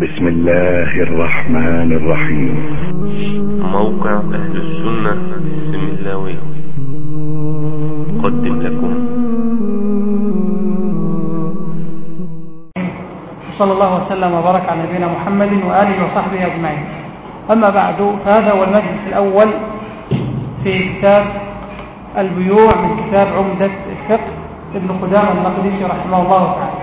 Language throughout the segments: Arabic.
بسم الله الرحمن الرحيم. موقع أهل السنة السملاوي قدم لكم. صلى الله وسلم وبارك على نبينا محمد وآله وصحبه أجمعين. أما بعد فهذا هو المجلس الأول في كتاب البيوع من كتاب عمدة الفقه. ابن قدامة المقدسي رحمه الله تعالى.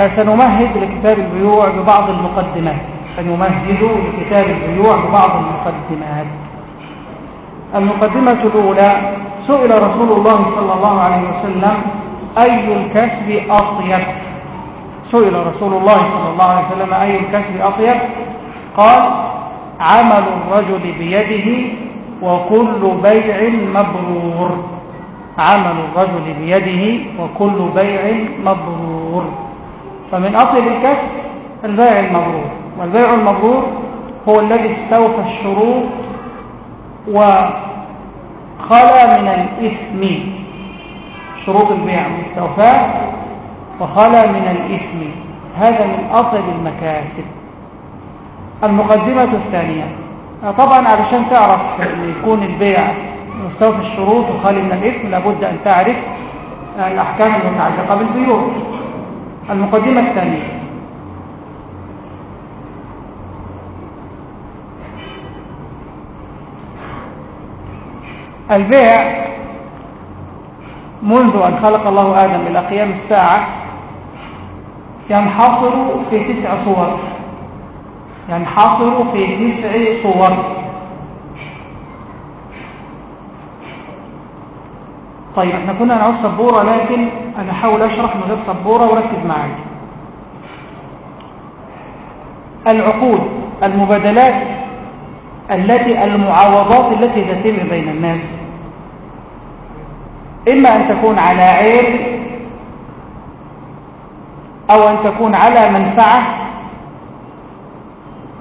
سنمهد لكتاب البيوع ببعض المقدمات. سنمهد لكتاب البيوع ببعض المقدمات. المقدمة الأولى سئل رسول الله صلى الله عليه وسلم أي الكسب أطيب؟ سئل رسول الله صلى الله عليه وسلم أي الكسب أطيب؟ قال عمل الرجل بيده وكل بيع مبرور. عمل الرجل بيده وكل بيع مبرور. فمن أطيب الكسب البيع المبرور. والبيع المبرور هو الذي استوفى الشروط وخلى من الإثم. شروط البيع مستوفاة وخلى من الإثم. هذا من أطيب المكاسب المقدمة الثانية. طبعا علشان تعرف أن يكون البيع مستوفى الشروط وخالي من الإثم لابد أن تعرف الأحكام المتعلقة بالبيوع. المقدمة الثانية. البيع منذ أن خلق الله آدم إلى قيام الساعة ينحصر في تسع صور. ينحصر في تسع صور. طيب إحنا كنا نعود سبورة لكن أنا أحاول أشرح من غير سبورة وركز معايا العقود المبادلات التي المعاوضات التي تتم بين الناس. إما أن تكون على عيب أو أن تكون على منفعة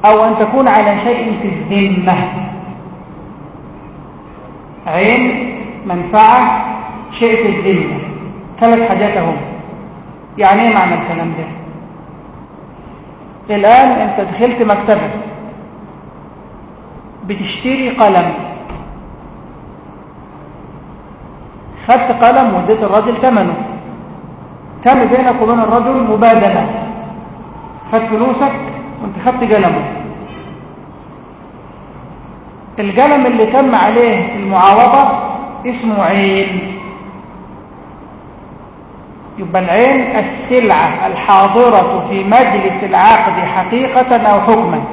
أو أن تكون على شيء في الذمة. عين منفعة شيء في الذمة ثلاث حاجات اهو يعني إيه معنى الكلام ده؟ الآن أنت دخلت مكتبة. بتشتري قلم. خدت قلم واديت الراجل ثمنه كان بينك وبين الرجل مبادلة. خدت فلوسك وانت خدت قلمه القلم اللي تم عليه المعاوضة اسمه عين يبقى العين السلعة الحاضرة في مجلس العقد حقيقة أو حكما؟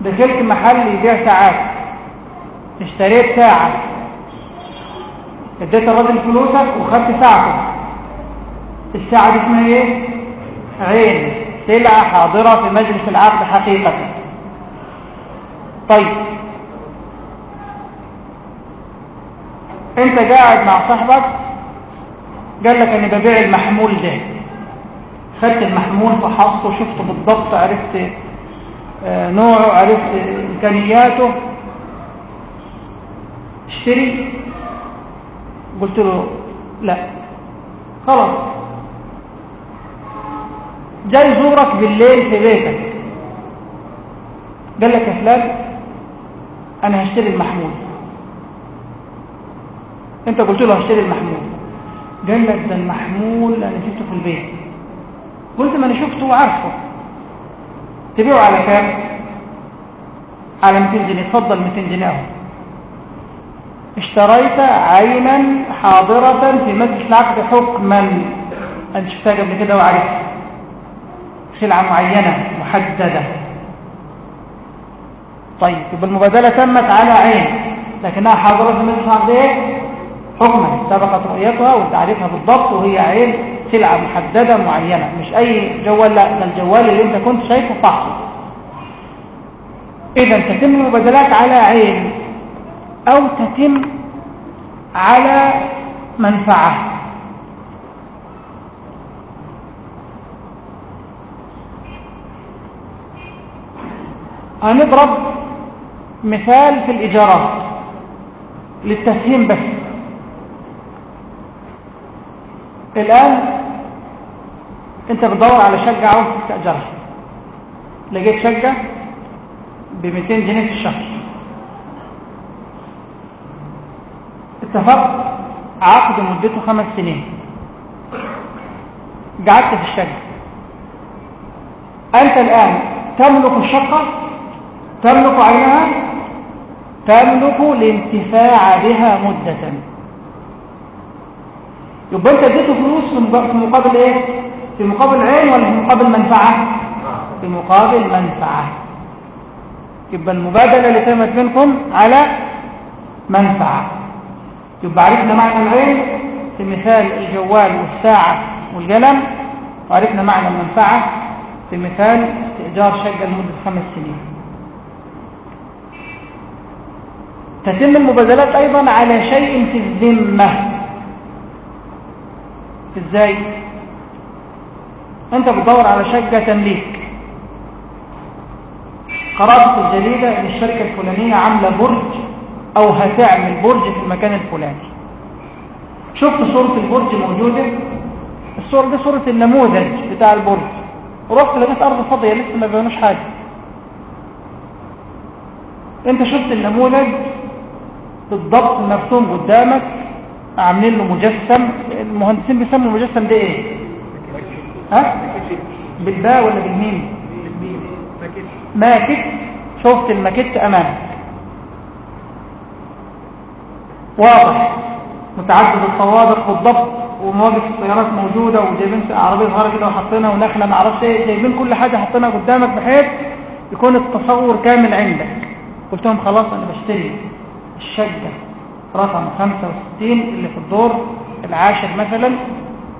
دخلت محل يبيع ساعات. اشتريت ساعة. اديت الراجل فلوسك وخدت ساعته. الساعة دي اسمها إيه؟ عين. سلعة حاضرة في مجلس العقد حقيقة. طيب. انت قاعد مع صاحبك قال لك أنا ببيع المحمول ده. خدت المحمول فحصته شفته بالضبط عرفت آه نوعه عرفت إمكانياته. اشتري. قلت له لا. خلاص. جاي يزورك بالليل في بيتك. قال لك يا فلان أنا هشتري المحمول. أنت قلت له هشتري المحمول. قال لك ده المحمول أنا شفته في البيت. قلت ما أنا شفته وعارفه. تبيعه على كام؟ على 200 جنيه. اتفضل 200 جنيه اشتريت عينا حاضرة في مجلس العقد حكما. أنت شفتها قبل كده وعرفتها سلعة معينة محددة. طيب يبقى المبادلة تمت على عين لكنها مجلس العقد إيه حكما سبقت رؤيتها وانت عارفها بالضبط وهي عين سلعة محددة معينة. مش أي جوال لا الجوال اللي أنت كنت شايفه فحصه اذا تتم المبادلات على عين أو تتم على منفعة. هنضرب مثال في الإيجارات للتفهيم بس. الآن أنت بتدور على شقة عاوز تستأجرها. لقيت شقة ب 200 جنيه في الشهر. اتفقت؟ عقد مدته خمس سنين. قعدت في الشقة. أنت الآن تملك الشقة تملك عينها تملك الانتفاع بها مدة. يبقى انت اديته فلوس في مقابل إيه؟ في مقابل عين ولا في مقابل منفعة؟ في مقابل منفعة. يبقى المبادلة اللي تمت منكم على منفعة. يبقى عرفنا معنى العين في مثال الجوال والساعة والقلم وعرفنا معنى المنفعة في مثال استئجار شقة لمدة خمس سنين. تتم المبادلات أيضا على شيء في الذمة. إزاي؟ أنت بتدور على شقة تمليك. قرأت في الجريدة ان الشركة الفلانية عاملة برج أو هتعمل برج في المكان الفلاني. شفت صورة البرج موجودة؟ الصورة دي صورة النموذج بتاع البرج. ورحت لقيت أرض فاضية لسه ما بينوش حاجة. أنت شفت النموذج؟ بالضبط مرسوم قدامك عاملين له مجسم. المهندسين بيسموا المجسم ده إيه؟ ها؟ بالباء ولا بالميم؟ ماكت. شفت الماكت أمامك. واضح. متعدد الطوابق بالضبط ومواقف السيارات موجودة وجايبين عربية صغيرة كده وحطينا ونخلة معرفش إيه جايبين كل حاجة حطيناها قدامك بحيث يكون التصور كامل عندك. قلت لهم خلاص أنا بشتري. الشقة رقم 65 اللي في الدور العاشر مثلا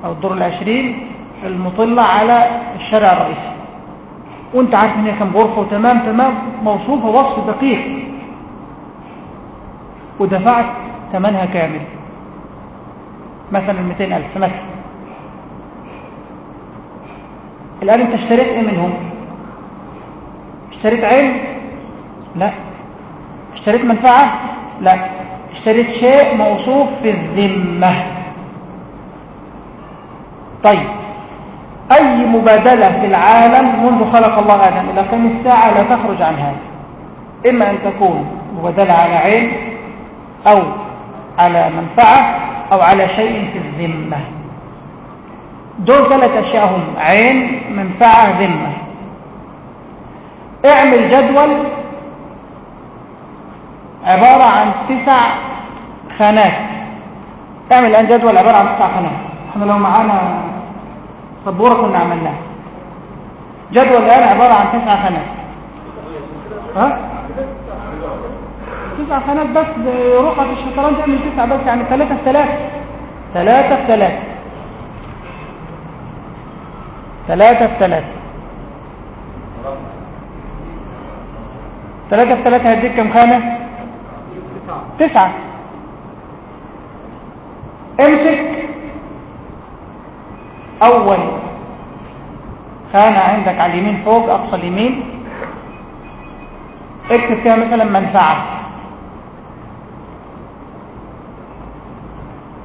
أو الدور العشرين المطلة على الشارع الرئيسي. وأنت عارف إن هي كم غرفة وتمام تمام موصوفة وصف دقيق. ودفعت ثمنها كامل. مثلا 200 ألف مثلا. الآن أنت اشتريت إيه منهم؟ اشتريت عين؟ لا. اشتريت منفعة؟ لا اشتريت شيء موصوف في الذمة. طيب أي مبادلة في العالم منذ خلق الله آدم؟ إلى قيم الساعة لا تخرج عن هذا. إما أن تكون مبادلة على عين أو على منفعة أو على شيء في الذمة. دول ثلاث أشياء هم عين منفعة ذمة. اعمل جدول عبارة عن تسع خانات. اعمل الآن جدول عبارة عن تسع خانات. إحنا لو معانا سبورة كنا عملناها. جدول الآن عبارة عن تسع خانات. ها؟ تسع خانات بس رقعة الشطرنج تعمل تسع بس يعني ثلاثة في ثلاثة. ثلاثة في ثلاثة. ثلاثة في ثلاثة. ثلاثة في ثلاثة هديك كم خانة؟ تسعة. امسك. أول. خانة عندك على اليمين فوق أقصى اليمين. اكتب فيها مثلا منفعة.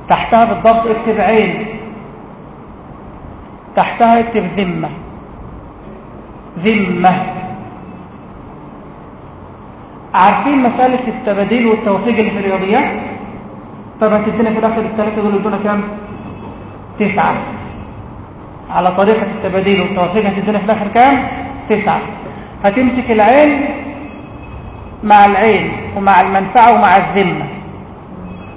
تحتها بالضبط اكتب عين. تحتها اكتب ذمة. ذمة. عارفين مسألة التباديل والتوفيق اللي في الرياضيات طب هتدينا في الآخر الثلاثة دول يدونا كام؟ تسعة. على طريقة التباديل والتوفيق هتدينا في الآخر كام؟ تسعة. هتمسك العين مع العين ومع المنفعة ومع الذمة.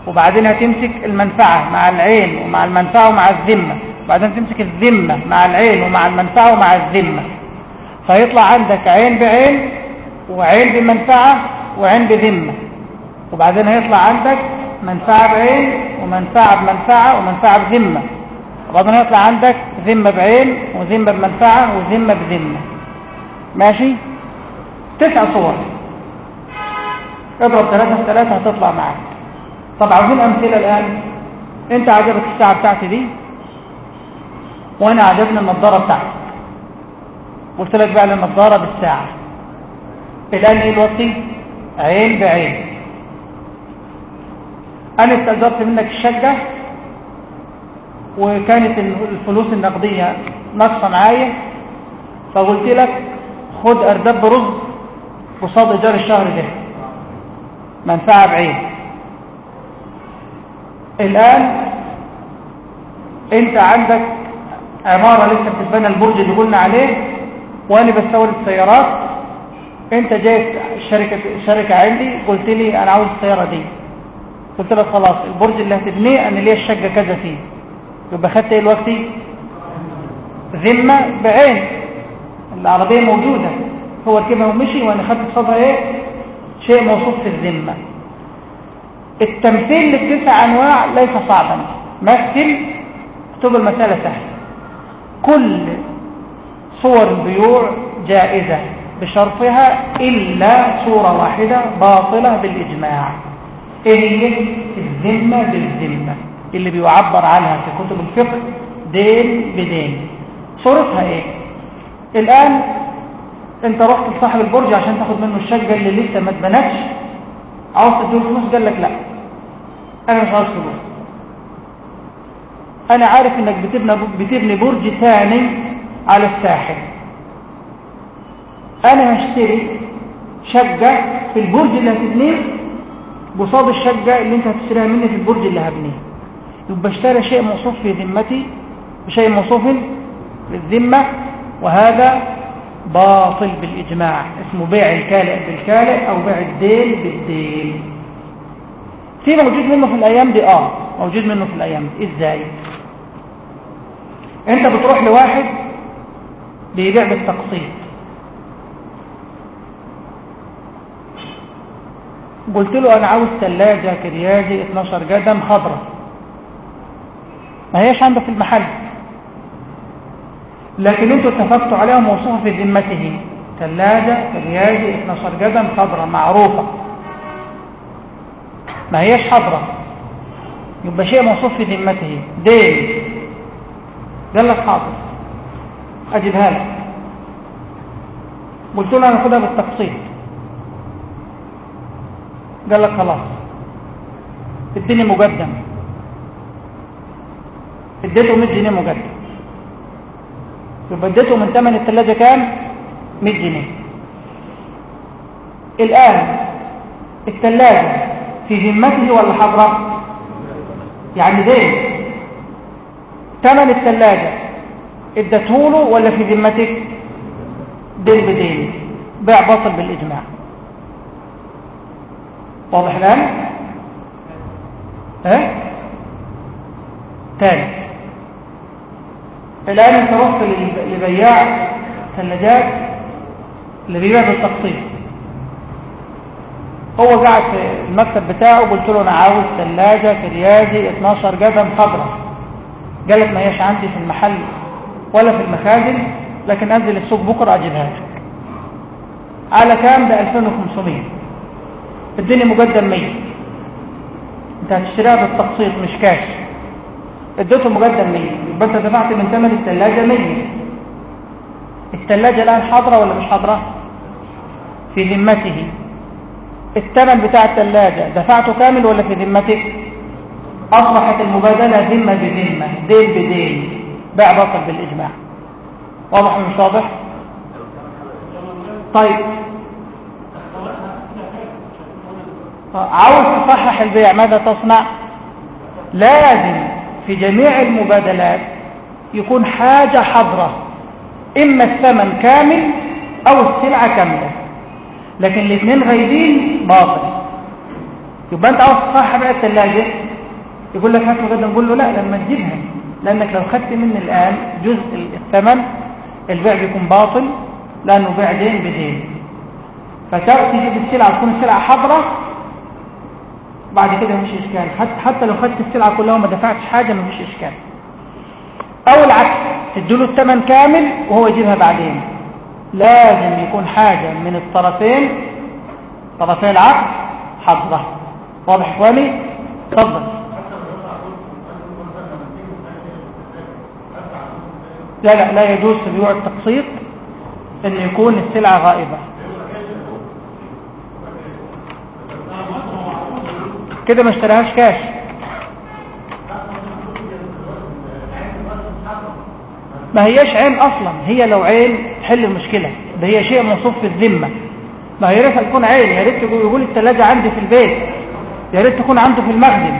وبعدين هتمسك المنفعة مع العين ومع المنفعة ومع الذمة. وبعدين تمسك الذمة مع العين ومع المنفعة ومع الذمة. فيطلع عندك عين بعين وعين بمنفعة وعين بذمة. وبعدين هيطلع عندك منفعة بعين ومنفعة بمنفعة ومنفعة بذمة. وبعدين هيطلع عندك ذمة بعين وذمة بمنفعة وذمة بذمة. ماشي؟ تسع صور. اضرب ثلاثة في ثلاثة هتطلع معاك. طب عاوزين أمثلة الآن؟ أنت عجبك الساعة بتاعتي دي؟ وأنا عجبني النظارة بتاعتي قلت لك بقى النظارة بالساعة. الآن إيه الوقت عين بعين. أنا استأجرت منك الشقة وكانت الفلوس النقدية ناقصة معايا فقلت لك خد أردب رز قصاد إيجار الشهر ده. منفعة بعيد الآن أنت عندك عمارة لسه بتتبنى البرج اللي قلنا عليه وأنا بستورد السيارات انت جاي شركة شركة عندي قلت لي أنا عاوز السيارة دي. قلت لك خلاص البرج اللي هتبنيه أنا ليا الشقة كذا فيه. يبقى خدت إيه الوقت؟ ذمة بعين. العربية موجودة. هو ركبها ومشي وأنا خدت قصادها إيه؟ شيء موصوف في الذمة. التمثيل للتسع أنواع ليس صعبا. مثل تبقى المسألة سهلة. كل صور البيوع جائزة. بشرطها إلا صورة واحدة باطلة بالإجماع. إيه هي؟ الذمة بالذمة. اللي بيعبر عنها في كتب الفقه دين بدين. صورتها إيه؟ الآن أنت رحت لصاحب البرج عشان تاخد منه الشقة اللي لسه ما اتبنتش. عاوز تديله فلوس؟ قال لك لا. أنا مش عاوز فلوس أنا عارف إنك بتبني بتبني برج ثاني على الساحل. أنا هشتري شقة في البرج اللي هتبنيه قصاد الشقة اللي أنت هتشتريها مني في البرج اللي هبنيه يبقى اشترى شيء موصوف في ذمتي وشيء موصوف بالذمة وهذا باطل بالإجماع. اسمه بيع الكالئ بالكالئ أو بيع الدين بالدين في موجود منه في الأيام دي؟ آه موجود منه في الأيام دي. إزاي؟ أنت بتروح لواحد بيبيع بالتقسيط. قلت له أنا عاوز ثلاجة كرياجي 12 قدم خضرة. ما هيش عنده في المحل. لكن أنتوا اتفقتوا عليها موصوفة في ذمته. ثلاجة كرياجي 12 قدم خضرة معروفة. ما هيش حضرة يبقى شيء موصوف في ذمته. دين قال لك حاضر أجيبها لك. قلت له أنا خدها بالتقسيط قال لك خلاص. اديني مقدم اديته 100 جنيه مقدم. يبقى اديته من ثمن الثلاجه كام؟ 100 جنيه. الآن الثلاجه في ذمته ولا حضره يعني دين ثمن الثلاجه ادته له ولا في ذمتك دين بدين بيع باطل بالإجماع. واضح الآن؟ ها؟ تاني الآن أنت رحت لبياع ثلاجات اللي بيبيع بالتقسيط هو قاعد في المكتب بتاعه قلت له أنا عاوز ثلاجة كريازي 12 قدم خضراء. قال لك ما هيش عندي في المحل ولا في المخازن لكن أنزل السوق بكرة أجيبها لك. على كام؟ ب 2500 اديني مقدم 100 انت هتشتريها بالتقسيط مش كاش اديته مقدم 100 يبقى انت دفعت من ثمن الثلاجه 100 الثلاجه الآن حاضرة ولا مش حاضرة؟ في ذمته. الثمن بتاع الثلاجه دفعته كامل ولا في ذمتك أصبحت المبادلة ذمة بذمة دين بدين بيع باطل بالإجماع. واضح مش واضح؟ طيب. عاوز تصحح البيع ماذا تصنع؟ لازم في جميع المبادلات يكون حاجة حضرة إما الثمن كامل أو السلعة كاملة. لكن الاثنين غايبين باطل. يبقى أنت عاوز تصحح بقى الثلاجة؟ يقول لك هات غدا نقول له لا لما تجيبها. لأنك لو خدت مني الآن جزء الثمن البيع بيكون باطل لأنه بيع دين بدين. فتأتي تجيب السلعة تكون السلعة حضرة بعد كده مفيش إشكال. حتى حتى لو خدت السلعة كلها وما دفعتش حاجة مفيش إشكال. أو العكس تديله الثمن كامل وهو يجيبها بعدين. لازم يكون حاجة من الطرفين طرفي العقد حضره واضح إخواني؟ تفضل. لا لا لا يجوز في بيوع التقسيط إن يكون السلعة غائبة. كده ما اشتراهاش كاش. ما هياش عين أصلا هي لو عين تحل المشكلة ده هي شيء موصوف في الذمة. ما هي ريت تكون عين يا ريت يقول الثلاجه عندي في البيت يا ريت تكون عنده في المخزن.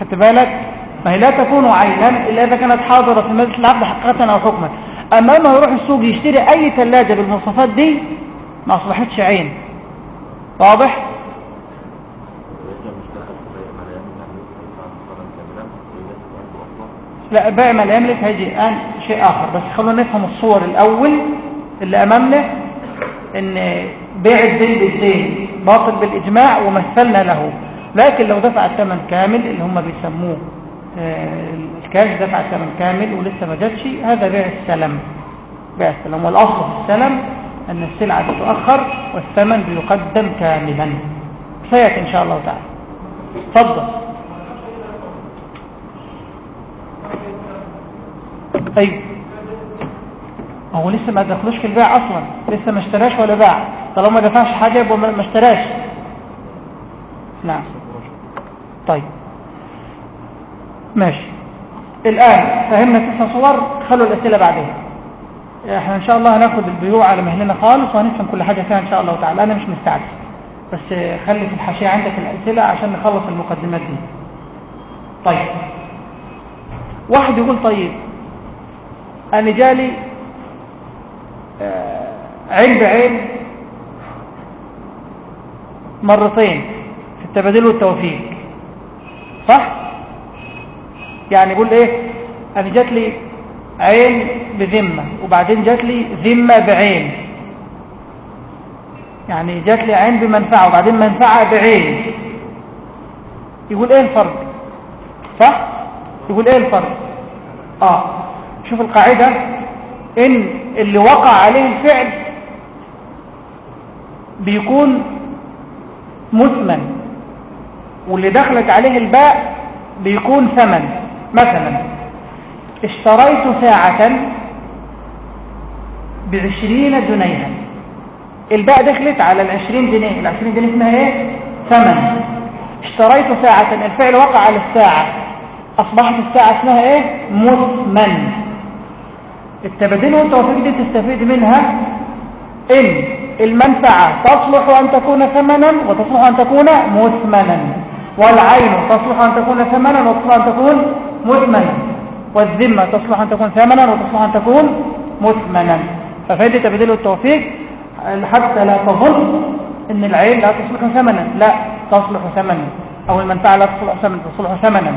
خدت بالك؟ ما هي لا تكون عينا إلا إذا كانت حاضرة في مجلس العقد حقيقة أو حكما. أما إنه يروح السوق يشتري أي ثلاجه بالمواصفات دي ما أصبحتش عين. واضح؟ لا بائع ما لا يملك هيجي الآن شيء آخر بس خلونا نفهم الصور الأول اللي أمامنا إن بيع الدين بالدين باطل بالإجماع ومثلنا له. لكن لو دفع الثمن كامل اللي هم بيسموه آه، الكاش دفع الثمن كامل ولسه ما جاتش هذا بيع السلم. بيع السلم. والأصل في السلم أن السلعة تتأخر والثمن بيقدم كاملا. سياتي إن شاء الله تعالى. تفضل. أيوه هو لسه ما دخلوش في البيع أصلا. لسه ما اشتراش ولا باع. طالما ما دفعش حاجة يبقى ما اشتراش. نعم. طيب. ماشي. الآن فهمنا تسع صور خلوا الأسئلة بعدين. إحنا إن شاء الله هناخد البيوع على مهلنا خالص وهنفهم كل حاجة فيها إن شاء الله تعالى. أنا مش مستعجل. بس خلي في الحاشية عندك الأسئلة عشان نخلص المقدمات دي. طيب. واحد يقول طيب أنا جالي آه، عين بعين مرتين في التبادل والتوفيق. صح؟ يعني يقول إيه؟ أنا جات لي عين بذمة وبعدين جات لي ذمة بعين. يعني جات لي عين بمنفعة وبعدين منفعة بعين. يقول إيه الفرق؟ صح؟ يقول إيه الفرق؟ آه. شوف القاعدة. إن اللي وقع عليه الفعل بيكون مثمن واللي دخلت عليه الباء بيكون ثمن. مثلا اشتريت ساعة بعشرين جنيها. الباء دخلت على العشرين جنيه. العشرين جنيه اسمها إيه؟ ثمن. اشتريت ساعة الفعل وقع على الساعة. أصبحت الساعة اسمها إيه؟ مثمن. التبادل والتوفيق دي تستفيد منها إن المنفعة تصلح أن تكون ثمنا وتصلح أن تكون مثمنا والعين تصلح أن تكون ثمنا وتصلح أن تكون مثمنا والذمة تصلح أن تكون ثمنا وتصلح أن تكون مثمنا. ففائدة تبادل التوفيق حتى لا تظن إن العين لا تصلح ثمنا لا تصلح ثمنا أو المنفعة لا تصلح ثمنا تصلح ثمنا.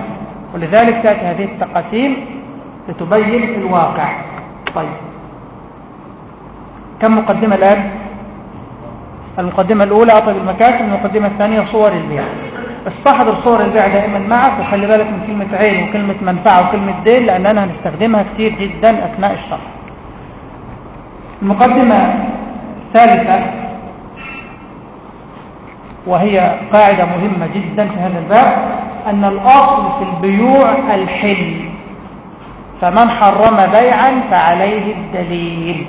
ولذلك تأتي هذه التقاسيم لتبين الواقع. طيب. كم مقدمة الآن؟ المقدمة الأولى أطب المكاسب المقدمة الثانية صور البيع. استحضر صور البيع دائما معك وخلي بالك من كلمة عين وكلمة منفعة وكلمة دين لأننا هنستخدمها كثير جدا أثناء الشرح. المقدمة الثالثة وهي قاعدة مهمة جدا في هذا الباب أن الأصل في البيوع الحل فمن حرم بيعا فعليه الدليل.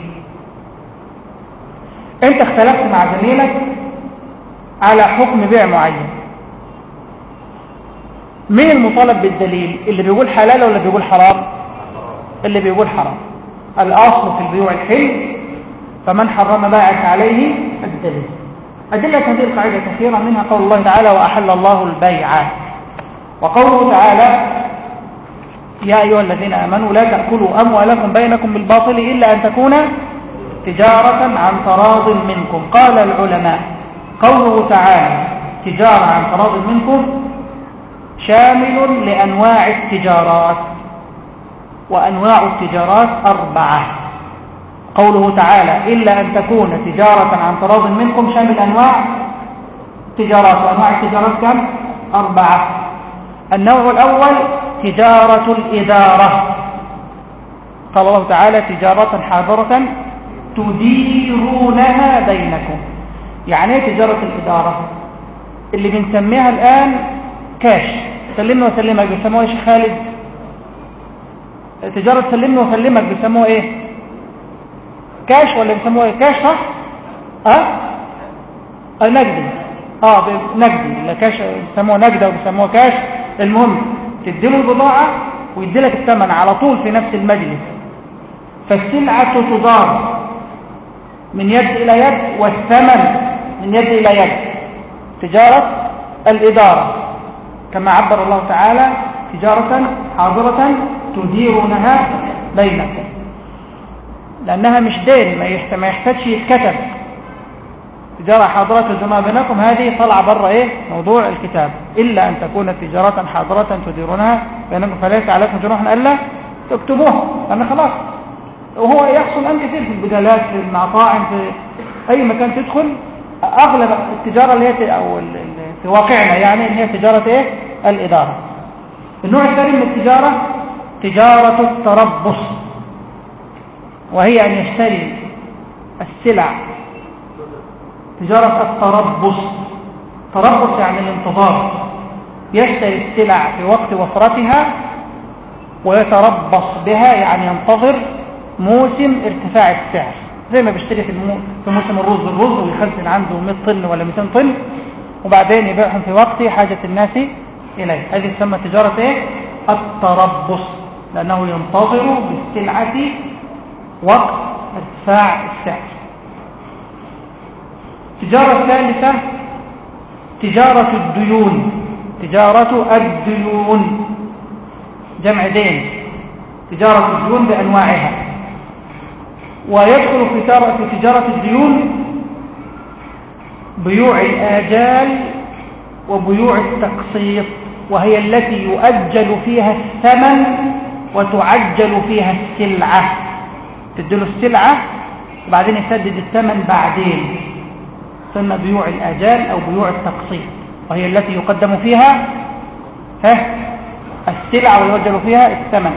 انت اختلفت مع زميلك على حكم بيع معين. مين المطالب بالدليل؟ اللي بيقول حلال ولا بيقول حرام؟ اللي بيقول حرام. الاصل في البيوع الحل فمن حرم بيعك عليه الدليل. أدلة هذه القاعدة كثيرة منها قول الله تعالى وأحل الله البيع وقوله تعالى يا أيها الذين آمنوا لا تأكلوا أموالكم بينكم بالباطل إلا أن تكون تجارة عن تراض منكم. قال العلماء قوله تعالى تجارة عن تراض منكم شامل لأنواع التجارات وأنواع التجارات أربعة. قوله تعالى إلا أن تكون تجارة عن تراض منكم شامل أنواع تجارات وأنواع التجارات كم؟ أربعة. النوع الأول تجارة الإدارة. قال الله تعالى تجارة حاضرة تديرونها بينكم. يعني إيه تجارة الإدارة؟ اللي بنسميها الآن كاش سلمنا وسلمك. بيسموها إيش خالد؟ تجارة سلمنا وسلمك. بيسموها إيه؟ كاش ولا بيسموها إيه؟ كاش صح؟ آه النقدي آه نجدي لا كاش بيسموها نجدة وبيسموها كاش المهم تديله البضاعة ويدي لك الثمن على طول في نفس المجلس. فالسلعة تدار من يد إلى يد والثمن من يد إلى يد. تجارة الإدارة. كما عبر الله تعالى تجارة حاضرة تديرونها بينكم. لأنها مش دين ما يحتاجش يتكتب. تجارة حاضرة تديرونها بينكم. هذه طلع بره إيه؟ موضوع الكتاب. إلا أن تكون تجارة حاضرة تديرونها بينكم. فليس عليكم جنوح ألا تكتبوها لأن خلاص وهو يحصل الآن كثير في البدالات في المطاعم في أي مكان تدخل. أغلب التجارة اللي هي أو في واقعنا يعني إن هي تجارة إيه؟ الإدارة. النوع الثاني من التجارة تجارة التربص. وهي أن يشتري السلع تجارة التربص. تربص يعني الانتظار. يشتري السلع في وقت وفرتها ويتربص بها يعني ينتظر موسم ارتفاع السعر. زي ما بيشتري في, المو... في موسم الرز. الرز ويخزن عنده 100 طن ولا 200 طن وبعدين يبيعهم في وقت حاجة الناس إليه. هذه تسمى تجارة إيه؟ التربص. لأنه ينتظر بالسلعة وقت ارتفاع السعر. التجارة الثالثة تجارة الديون تجارة الديون. جمع دين تجارة الديون بأنواعها. ويدخل في تجارة الديون بيوع الآجال وبيوع التقسيط وهي التي يؤجل فيها الثمن وتعجل فيها السلعة. تديله السلعة وبعدين يسدد الثمن بعدين. ثم بيوع الآجال أو بيوع التقسيط وهي التي يقدم فيها ها؟ السلعة ويؤجل فيها الثمن.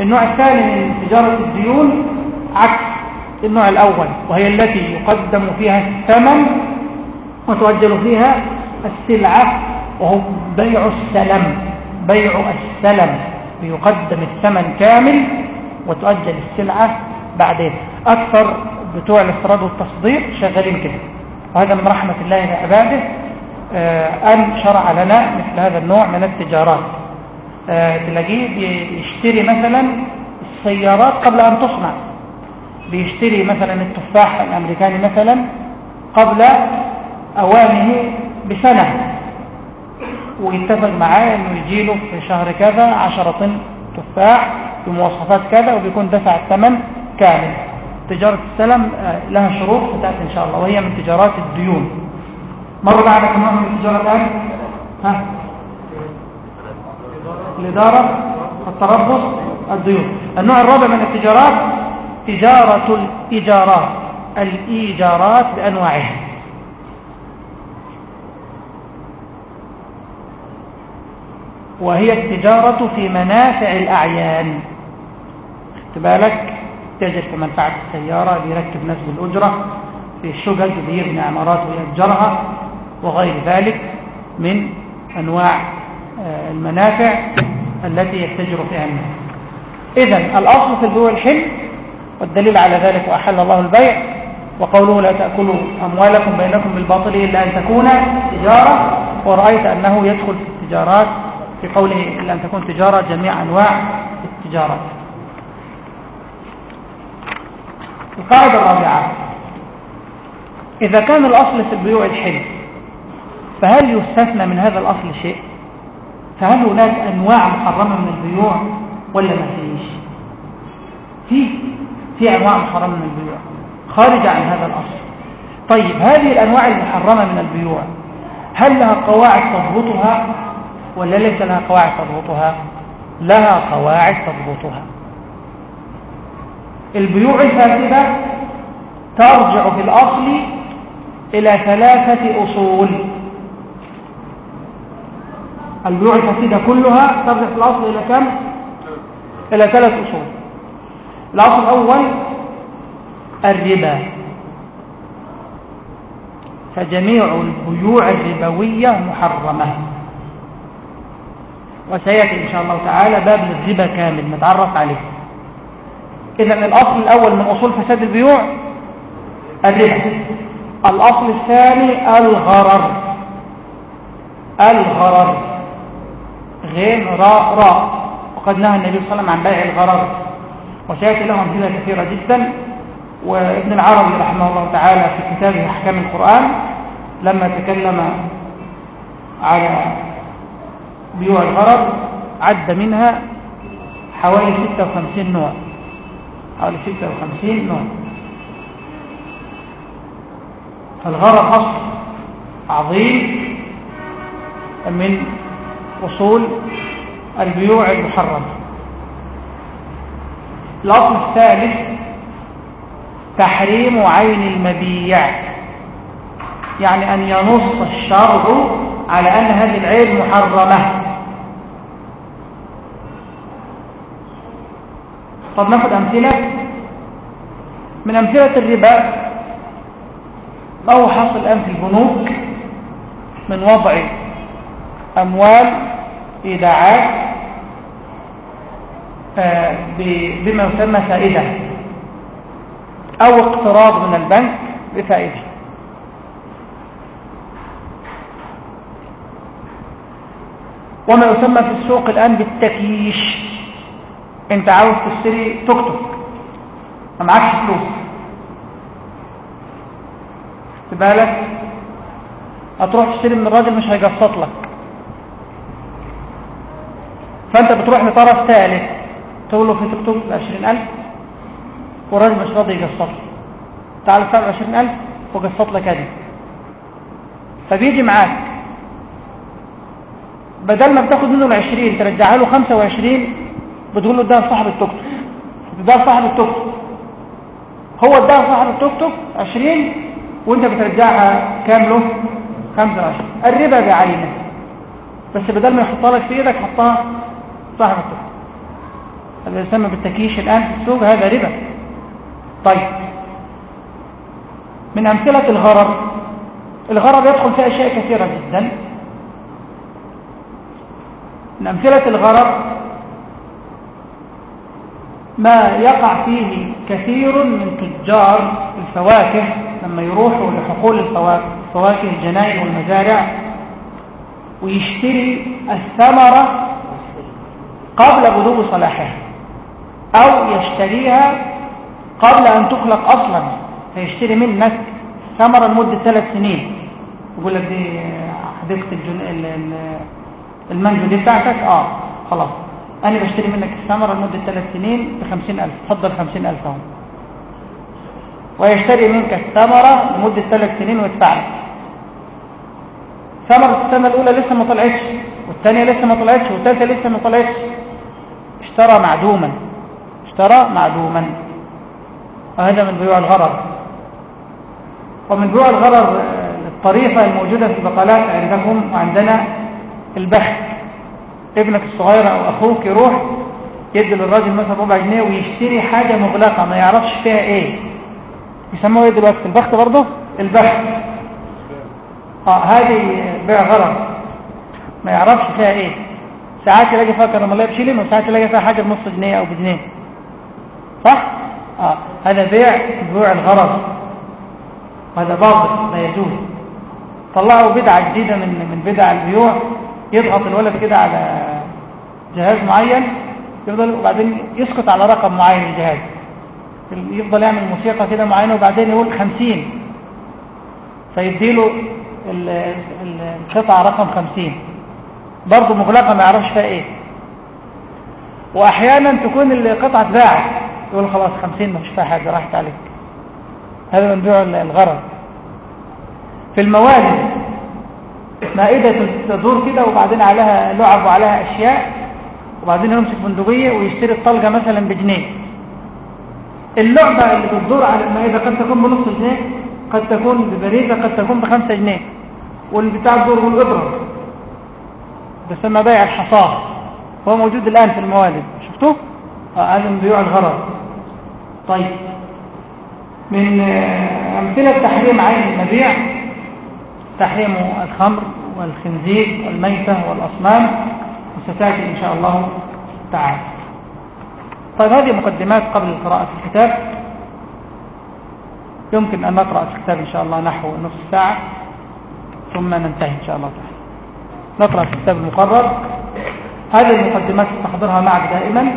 النوع الثاني من تجارة الديون عكس النوع الأول وهي التي يقدم فيها الثمن وتؤجل فيها السلعة وهو بيع السلم بيع السلم. يقدم الثمن كامل وتؤجل السلعة بعدين. أكثر بتوع الافتراض والتصديق شغالين كده. وهذا من رحمة الله بعباده آه، أن شرع لنا مثل هذا النوع من التجارات. آه، تلاقيه بيشتري مثلا السيارات قبل أن تصنع. بيشتري مثلا التفاح الأمريكاني مثلا قبل أوانه بسنة. ويتفق معاه إنه يجي له في شهر كذا 10 طن تفاح بمواصفات كذا وبيكون دفع الثمن كامل. تجارة السلم آه، لها شروط ستأتي إن شاء الله وهي من تجارات الديون. مر معنا كمان من التجارة الآن؟ ها؟ الإدارة التربص الديون. النوع الرابع من التجارات تجارة الإيجارات الإيجارات بأنواعها. وهي التجارة في منافع الأعيان. بالك تاجر في منفعة السيارة بيركب ناس بالأجرة في الشقق بيبني عمارات ويأجرها وغير ذلك من أنواع آه، المنافع التي يتجر فيها الناس. إذا الأصل في البيوع الحل والدليل على ذلك وأحل الله البيع وقوله لا تأكلوا أموالكم بينكم بالباطل إلا أن تكون تجارة ورأيت أنه يدخل في التجارات في قوله إلا أن تكون تجارة جميع أنواع التجارات القاعدة الرابعة. إذا كان الأصل في البيوع الحل فهل يستثنى من هذا الأصل شيء؟ فهل هناك أنواع محرمة من البيوع ولا ما فيش؟ في في أنواع محرمة من البيوع خارجة عن هذا الأصل. طيب هذه الأنواع المحرمة من البيوع هل لها قواعد تضبطها ولا ليس لها قواعد تضبطها؟ لها قواعد تضبطها. البيوع الفاسدة ترجع في الأصل إلى ثلاثة أصول. البيوع الفاسدة كلها ترجع في الأصل إلى كم؟ إلى ثلاث أصول. الأصل الأول الربا. فجميع البيوع الربوية محرمة. وسيأتي إن شاء الله تعالى باب الربا كامل نتعرف عليه. إذا الأصل الأول من أصول فساد البيوع الربا الأصل الثاني الغرر. الغرر. غين راء راء. وقد نهى النبي صلى الله عليه وسلم عن بيع الغرر. وسيأتي له أمثلة كثيرة جدا. وابن العربي رحمه الله تعالى في كتابه أحكام القرآن لما تكلم على بيوع الغرر عد منها حوالي 56 نوع. حوالي 56 نوع. فالغرر أصل عظيم من أصول البيوع المحرمة. الأصل الثالث تحريم عين المبيع يعني أن ينص الشرع على أن هذه العين محرمة. طب ناخذ أمثلة؟ من أمثلة الربا ما هو حصل الآن في البنوك؟ من وضع أموال إيداعات آه، بما يسمى فائدة أو اقتراض من البنك بفائدة. وما يسمى في السوق الآن بالتكييش. انت عاوز تشتري توك توك ما معكش فلوس. بالك؟ هتروح تشتري من الراجل مش هيقسط لك. فانت بتروح لطرف ثالث تقول له في توك توك ب 20000 والراجل مش راضي يقسط لك. تعال ادفع 20000 وقسط لك هذه. فبيجي معاك. بدل ما بتاخد منه ال 20 ترجعها له 25 بتقول له ده صاحب التوك توك. ده صاحب التوك توك. هو اداها صاحب التوك توك؟ 20 وانت بترجعها كام له؟ 25 الربا بعينه. بس بدل ما يحطها لك في إيدك حطها صاحب التوك هذا يسمى بالتكييش الآن. في السوق هذا ربا. طيب. من أمثلة الغرر. الغرر يدخل في أشياء كثيرة جدا. من أمثلة الغرر ما يقع فيه كثير من تجار الفواكه لما يروحوا لحقول الفواكه الجناين والمزارع ويشتري الثمرة قبل بدو صلاحها أو يشتريها قبل أن تخلق أصلا. فيشتري منك ثمرة لمدة ثلاث سنين. يقول لك دي حديقة. المانجو دي بتاعتك؟ آه خلاص. أنا بشتري منك الثمرة لمدة ثلاث سنين بخمسين ألف. تفضل خمسين ألف أهو. ويشتري منك الثمرة لمدة ثلاث سنين ويدفع لك. ثمرة السنة الأولى لسه ما طلعتش والثانية لسه ما طلعتش والثالثة لسه ما طلعتش. اشترى معدوما. اشترى معدوما. وهذا من بيوع الغرر. ومن بيوع الغرر الطريقة الموجودة في البقالات عندكم وعندنا البخت ابنك الصغير أو أخوك يروح يدي للراجل مثلا ربع جنيه ويشتري حاجة مغلقة ما يعرفش فيها إيه. يسموه إيه دلوقتي؟ البخت برضه؟ البخت. آه هذه بيع غرض. ما يعرفش فيها إيه. ساعات يلاقي فيها كراميليه بشيلين وساعات يلاقي فيها حاجة بنص جنيه أو بجنيه. صح؟ آه هذا بيع بيع الغرض. وهذا باطل لا يجوز. طلعوا بدعة جديدة من من بدع البيوع. يضغط الولد كده على جهاز معين يفضل وبعدين يسكت على رقم معين الجهاز. يفضل يعمل موسيقى كده معينة وبعدين يقول خمسين. فيديله القطعة رقم خمسين. برضه مغلقة ما يعرفش فيها إيه. وأحيانا تكون القطعة اتباعت. يقول خلاص خمسين ما فيش فيها حاجة راحت عليك. هذا من بيع الغرض. في الموالد مائدة تدور كده وبعدين عليها لعب وعليها أشياء وبعدين يمسك بندقية ويشتري الطلقة مثلا بجنيه. اللعبة اللي بتدور على المائدة قد تكون بنص جنيه قد تكون ببريدة قد تكون بخمسة جنيه. واللي بتاع الدور والإبرة بسمى بيع الحصاه هو موجود الآن في الموالد. شفتوه؟ آه هذا من بيوع الغرض طيب. من أمثلة تحريم عين المبيع تحريم الخمر والخنزير والميتة والأصنام وستأتي إن شاء الله تعالى. طيب هذه مقدمات قبل قراءة الكتاب. يمكن أن نقرأ في الكتاب إن شاء الله نحو نصف ساعة ثم ننتهي إن شاء الله تعالى. نقرأ في الكتاب المقرر. هذه المقدمات تحضرها معك دائما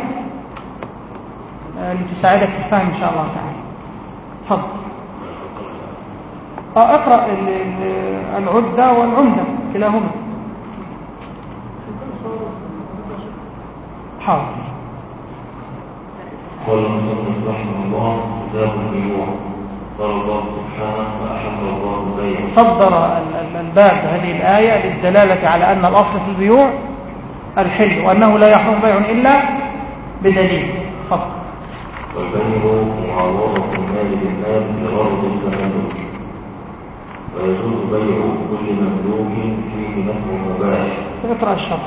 آه، لتساعدك في الفهم إن شاء الله تعالى. تفضل. أقرأ العدة والعمدة كلاهما. حاضر. قال المصنف رحمه الله كتاب البيوع قال الله سبحانه وأحب الله البيع صدر الباب هذه الآية للدلالة على أن الأصل في البيوع الحل وأنه لا يحرم بيع إلا بدليل. فقط. والبيع معاوضة المال بالمال لغرض التملك. ويجوز بيع كل مملوك فيه نفع مباح اقرأ الشرط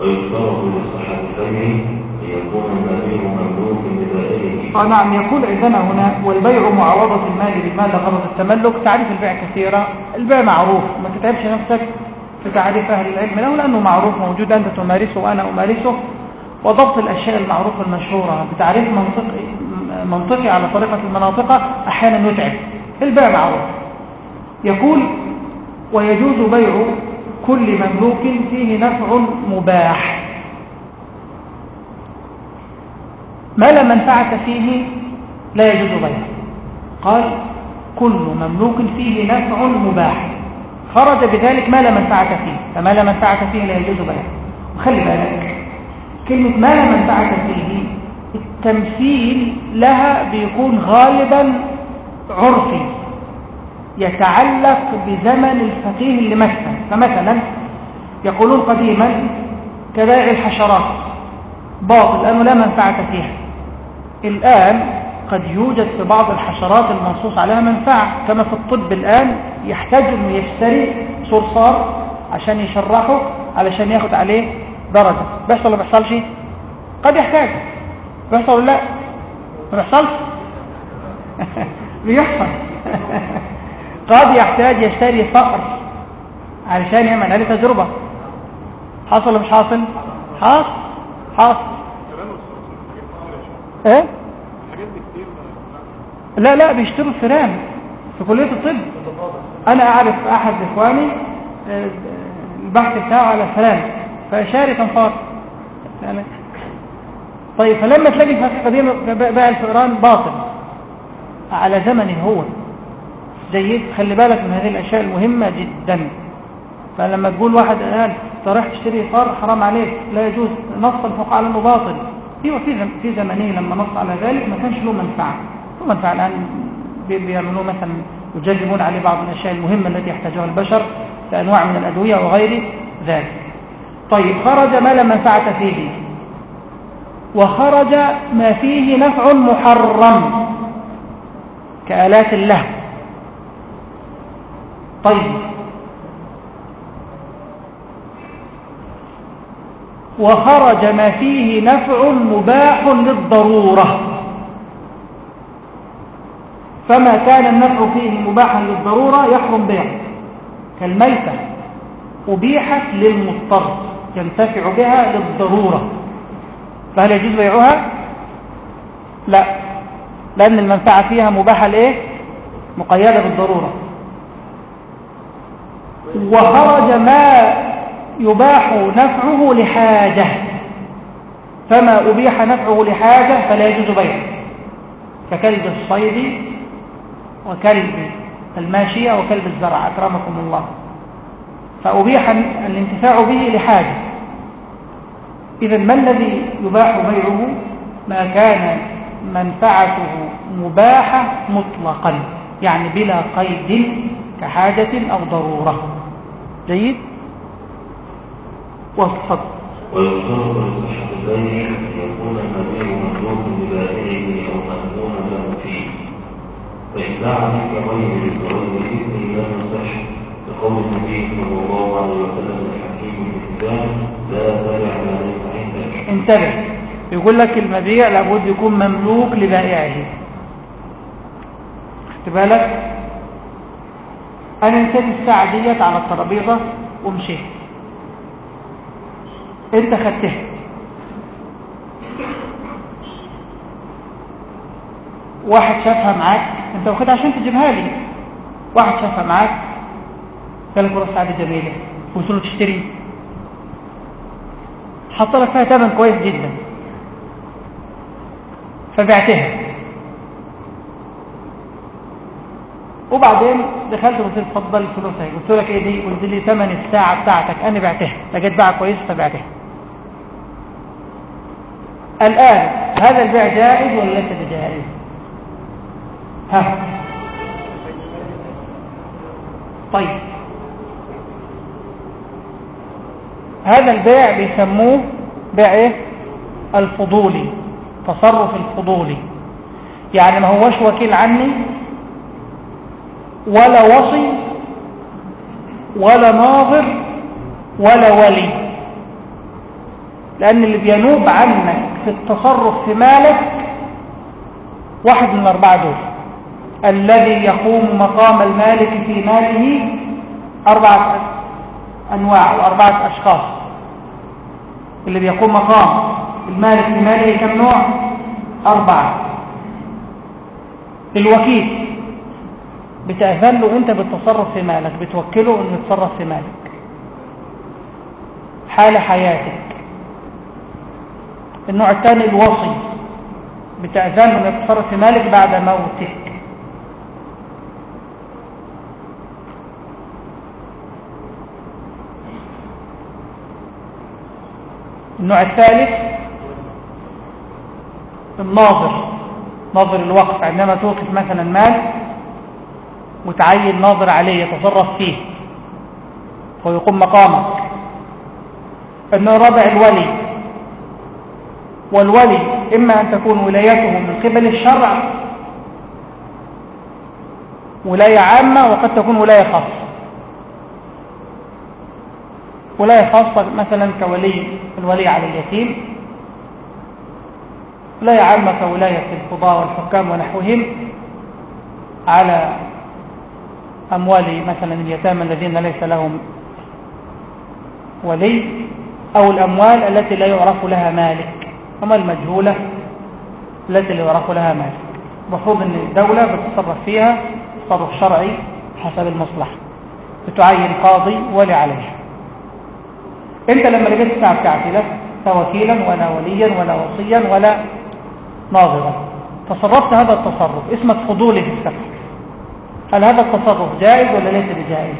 ويشترط لصحة البيع ليكون المبيع مملوك لدائره آه نعم يقول عندنا هنا والبيع معاوضة المال بالمال لغرض التملك؟ تعريف البيع كثيرة. البيع معروف. ما تتعبش نفسك في تعريف أهل العلم له لأنه معروف موجود أنت تمارسه وأنا أمارسه. وضبط الأشياء المعروفة المشهورة بتعريف منطقي, منطقي على طريقة المناطق أحيانا يتعب. البيع معروف. يقول ويجوز بيع كل مملوك فيه نفع مباح. ما لا منفعة فيه لا يجوز بيعه قال كل مملوك فيه نفع مباح. خرج بذلك ما لا منفعة فيه. فما لا منفعة فيه لا يجوز بيعه وخلي بالك. كلمة ما لا منفعة فيه التمثيل لها بيكون غالبا عرفي. يتعلق بزمن الفقيه اللي مثل فمثلا يقولون قديما كبائع الحشرات. باطل لأنه لا منفعة فيها. الآن قد يوجد في بعض الحشرات المنصوص عليها منفعة. كما في الطب الآن يحتاج أنه يشتري صرصار عشان يشرحه علشان ياخد عليه درجة. بيحصل ولا بيحصلش؟ قد يحتاج. بيحصل ولا لا؟ ما بيحصلش؟ بيحصل. قد يحتاج يشتري صقر علشان يعمل. عليه تجربة. حاصل ولا مش حاصل؟ حاصل. حاصل. إيه؟ لا لا بيشتروا الفيران في كلية الطب. أنا أعرف أحد إخواني البحث بتاعه على الفيران فشاري تنفار طيب فلما تلاقي الحقيقة دي بقى الفئران باطل على زمنه هو. جيد خلي بالك من هذه الأشياء المهمة جدا. فلما تقول واحد قال رايح تشتري فار حرام عليك لا يجوز. نصا فوق على انه باطل. أيوه في في زمنه لما نص على ذلك ما كانش له منفعة. له منفعة الآن بيعملوا مثلا يجذبون عليه بعض الأشياء المهمة التي يحتاجها البشر كأنواع من الأدوية وغير ذلك. طيب خرج ما لا منفعة فيه. وخرج ما فيه نفع محرم كآلات اللهو. طيب. وخرج ما فيه نفع مباح للضرورة. فما كان النفع فيه مباحا للضرورة يحرم بيعه كالميتة أبيحت للمضطر ينتفع بها للضرورة. فهل يجوز بيعها؟ لا. لأن المنفعة فيها مباحة لإيه؟ مقيدة بالضرورة. وخرج ما يباح نفعه لحاجة. فما أبيح نفعه لحاجة فلا يجوز بيعه. ككلب الصيد وكلب الماشية وكلب الزرع أكرمكم الله. فأبيح الانتفاع به لحاجة. إذا ما الذي يباح بيعه؟ ما كان منفعته مباحة مطلقا يعني بلا قيد كحاجة أو ضرورة. جيد؟ وفق ويشترط لصحة البيع أن يكون المبيع مملوك لبائعه أو مأذون له فيه. فإن غيره بغير إذنه لم يصح لقول النبي صلى الله عليه وسلم الحكيم في الكتاب لا ما ليس عندك انتبه. يقول لك المبيع لابد يكون مملوك لبائعه. بالك أنا نسيت الساعة ديت على الترابيزة ومشيت أنت خدتها. واحد شافها معاك. أنت واخدها عشان تجيبها لي. واحد شافها معاك. قال لك والله الساعة دي جميلة. قلت له تشتري. حط لك فيها ثمن كويس جدا. فبعتها. وبعدين دخلت قلت له اتفضل الفلوس اهي قلت لك إيه دي؟ قلت لي ثمن الساعة بتاعتك. أنا بعتها. لقيت بيعه كويس فبعتها. الآن هذا البيع جائز ولا ليس بجائز؟ ها. طيب. هذا البيع بيسموه بيع إيه؟ الفضولي تصرف الفضولي. يعني ما هوش وكيل عني ولا وصي ولا ناظر ولا ولي. لأن اللي بينوب عنك في التصرف في مالك واحد من الأربعة دول. الذي يقوم مقام المالك في ماله أربعة أنواع وأربعة أشخاص. اللي بيقوم مقام المالك في ماله كم نوع؟ أربعة. الوكيل. بتأذن له أنت بالتصرف في مالك بتوكله أنه يتصرف في مالك. حال حياتك. النوع الثاني الوصي. بتأذن له أنه يتصرف في مالك بعد موتك. النوع الثالث الناظر. ناظر الوقف. عندما توقف مثلا مال وتعين ناظر عليه يتصرف فيه. ويقوم مقامك النوع الرابع الولي. والولي إما أن تكون ولايته من قبل الشرع ولاية عامة وقد تكون ولاية خاصة. ولاية خاصة مثلا كولي الولي على اليتيم. ولاية عامة كولاية القضاء والحكام ونحوهم على أموال مثلا اليتامى الذين ليس لهم ولي أو الأموال التي لا يعرف لها مالك. أموال المجهولة التي لا يعرف لها مالك. المفروض أن الدولة بتتصرف فيها تصرف شرعي حسب المصلحة. بتعين قاضي ولي عليها. أنت لما لقيت الساعة بتاعتي لا وكيلا ولا وليا ولا وصيا ولا ناظرا. تصرفت هذا التصرف. اسمك فضولي في السفر هل هذا التصرف جائز ولا ليس بجائز؟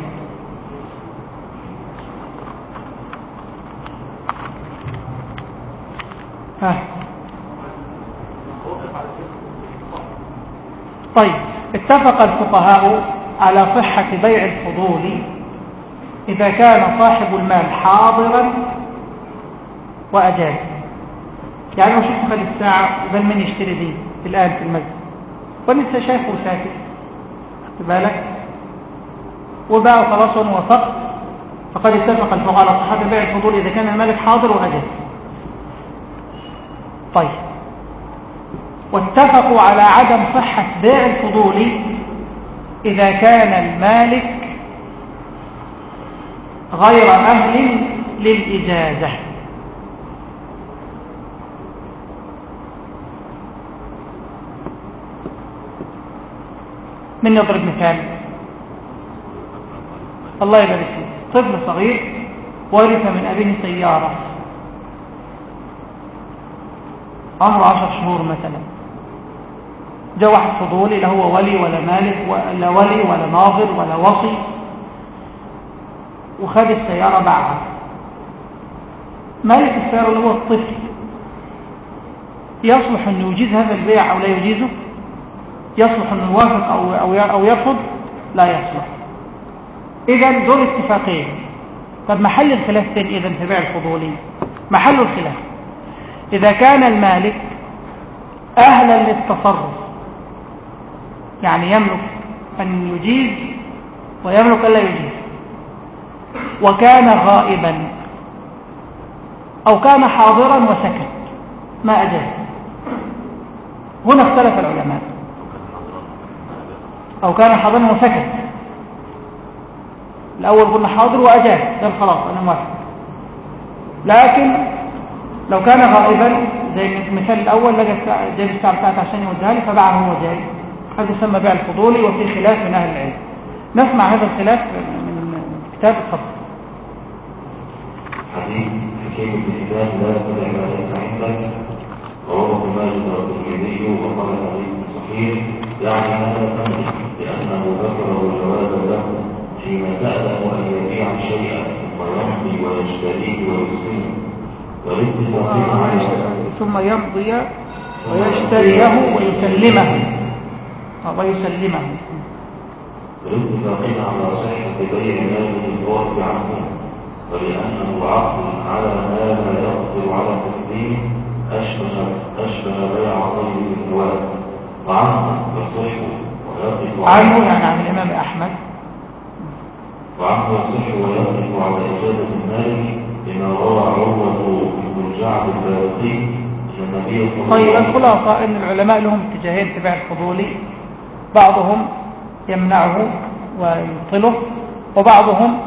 ها. طيب اتفق الفقهاء على صحة بيع الفضول إذا كان صاحب المال حاضرا وأجاز يعني لو شفت الساعة بل من يشتري دي الآن في المسجد. ولسه شايفه ساكت بالك؟ وباعوا خلاص وافقت. فقد اتفق الفقهاء على صحة بيع الفضول إذا كان المالك حاضر وأجاز طيب. واتفقوا على عدم صحة بيع الفضول إذا كان المالك غير أهل للإجازة. من يضرب مثال. الله يبارك فيك. طفل صغير ورث من أبيه سيارة. عمره عشر شهور مثلا. جاء واحد فضولي لا هو ولي ولا مالك ولا ولي ولا ناظر ولا وصي وخد السيارة باعها. مالك السيارة اللي هو الطفل. يصلح أن يجيز هذا البيع أو لا يجيزه؟ يصلح أن يوافق أو, أو, أو يرفض لا يصلح. إذا دول اتفاقين. طب محل الخلاف فين إذا في بيع الفضولي محل الخلاف. إذا كان المالك أهلا للتصرف يعني يملك أن يجيز ويملك أن لا يجيز. وكان غائبا أو كان حاضرا وسكت ما أجاز هنا اختلف العلماء. أو كان حاضرا وسكت. الأول قلنا حاضر وأجاز قال خلاص أنا موافق. لكن لو كان غائبا زي المثال الأول لقى جايب الساعة بتاعته عشان يوديها لي فباعها هو جاي هذا يسمى بيع الفضولي وفي خلاف من أهل العلم. نسمع هذا الخلاف من كتاب الفضل. حديث حكيم بن حبان لا تدع ما ليس عندك رواه ابن ماجه والترمذي وقال حديث صحيح. يعني هذا تملك لأنه ذكره جوازا له حين تألم أن يبيع شيئا ثم يمضي ويشتريه ويسلمه. ثم يمضي ويشتريه ويسلمه. ويسلمه. والاتفاقين على صحة بيع مال الوقف عنه. ولأنه عقد على ما لا يقدر على تسليمه أشبه أشبه بيع طيب الهواء وعنه يصح ويقف عنه يعني عن الإمام أحمد. وعنه يصح ويقف على إجازة المالك لما روى عروة بن الجعد الله طيب الخلاصة أن العلماء لهم اتجاهين بيع الفضولي بعضهم يمنعه ويبطله وبعضهم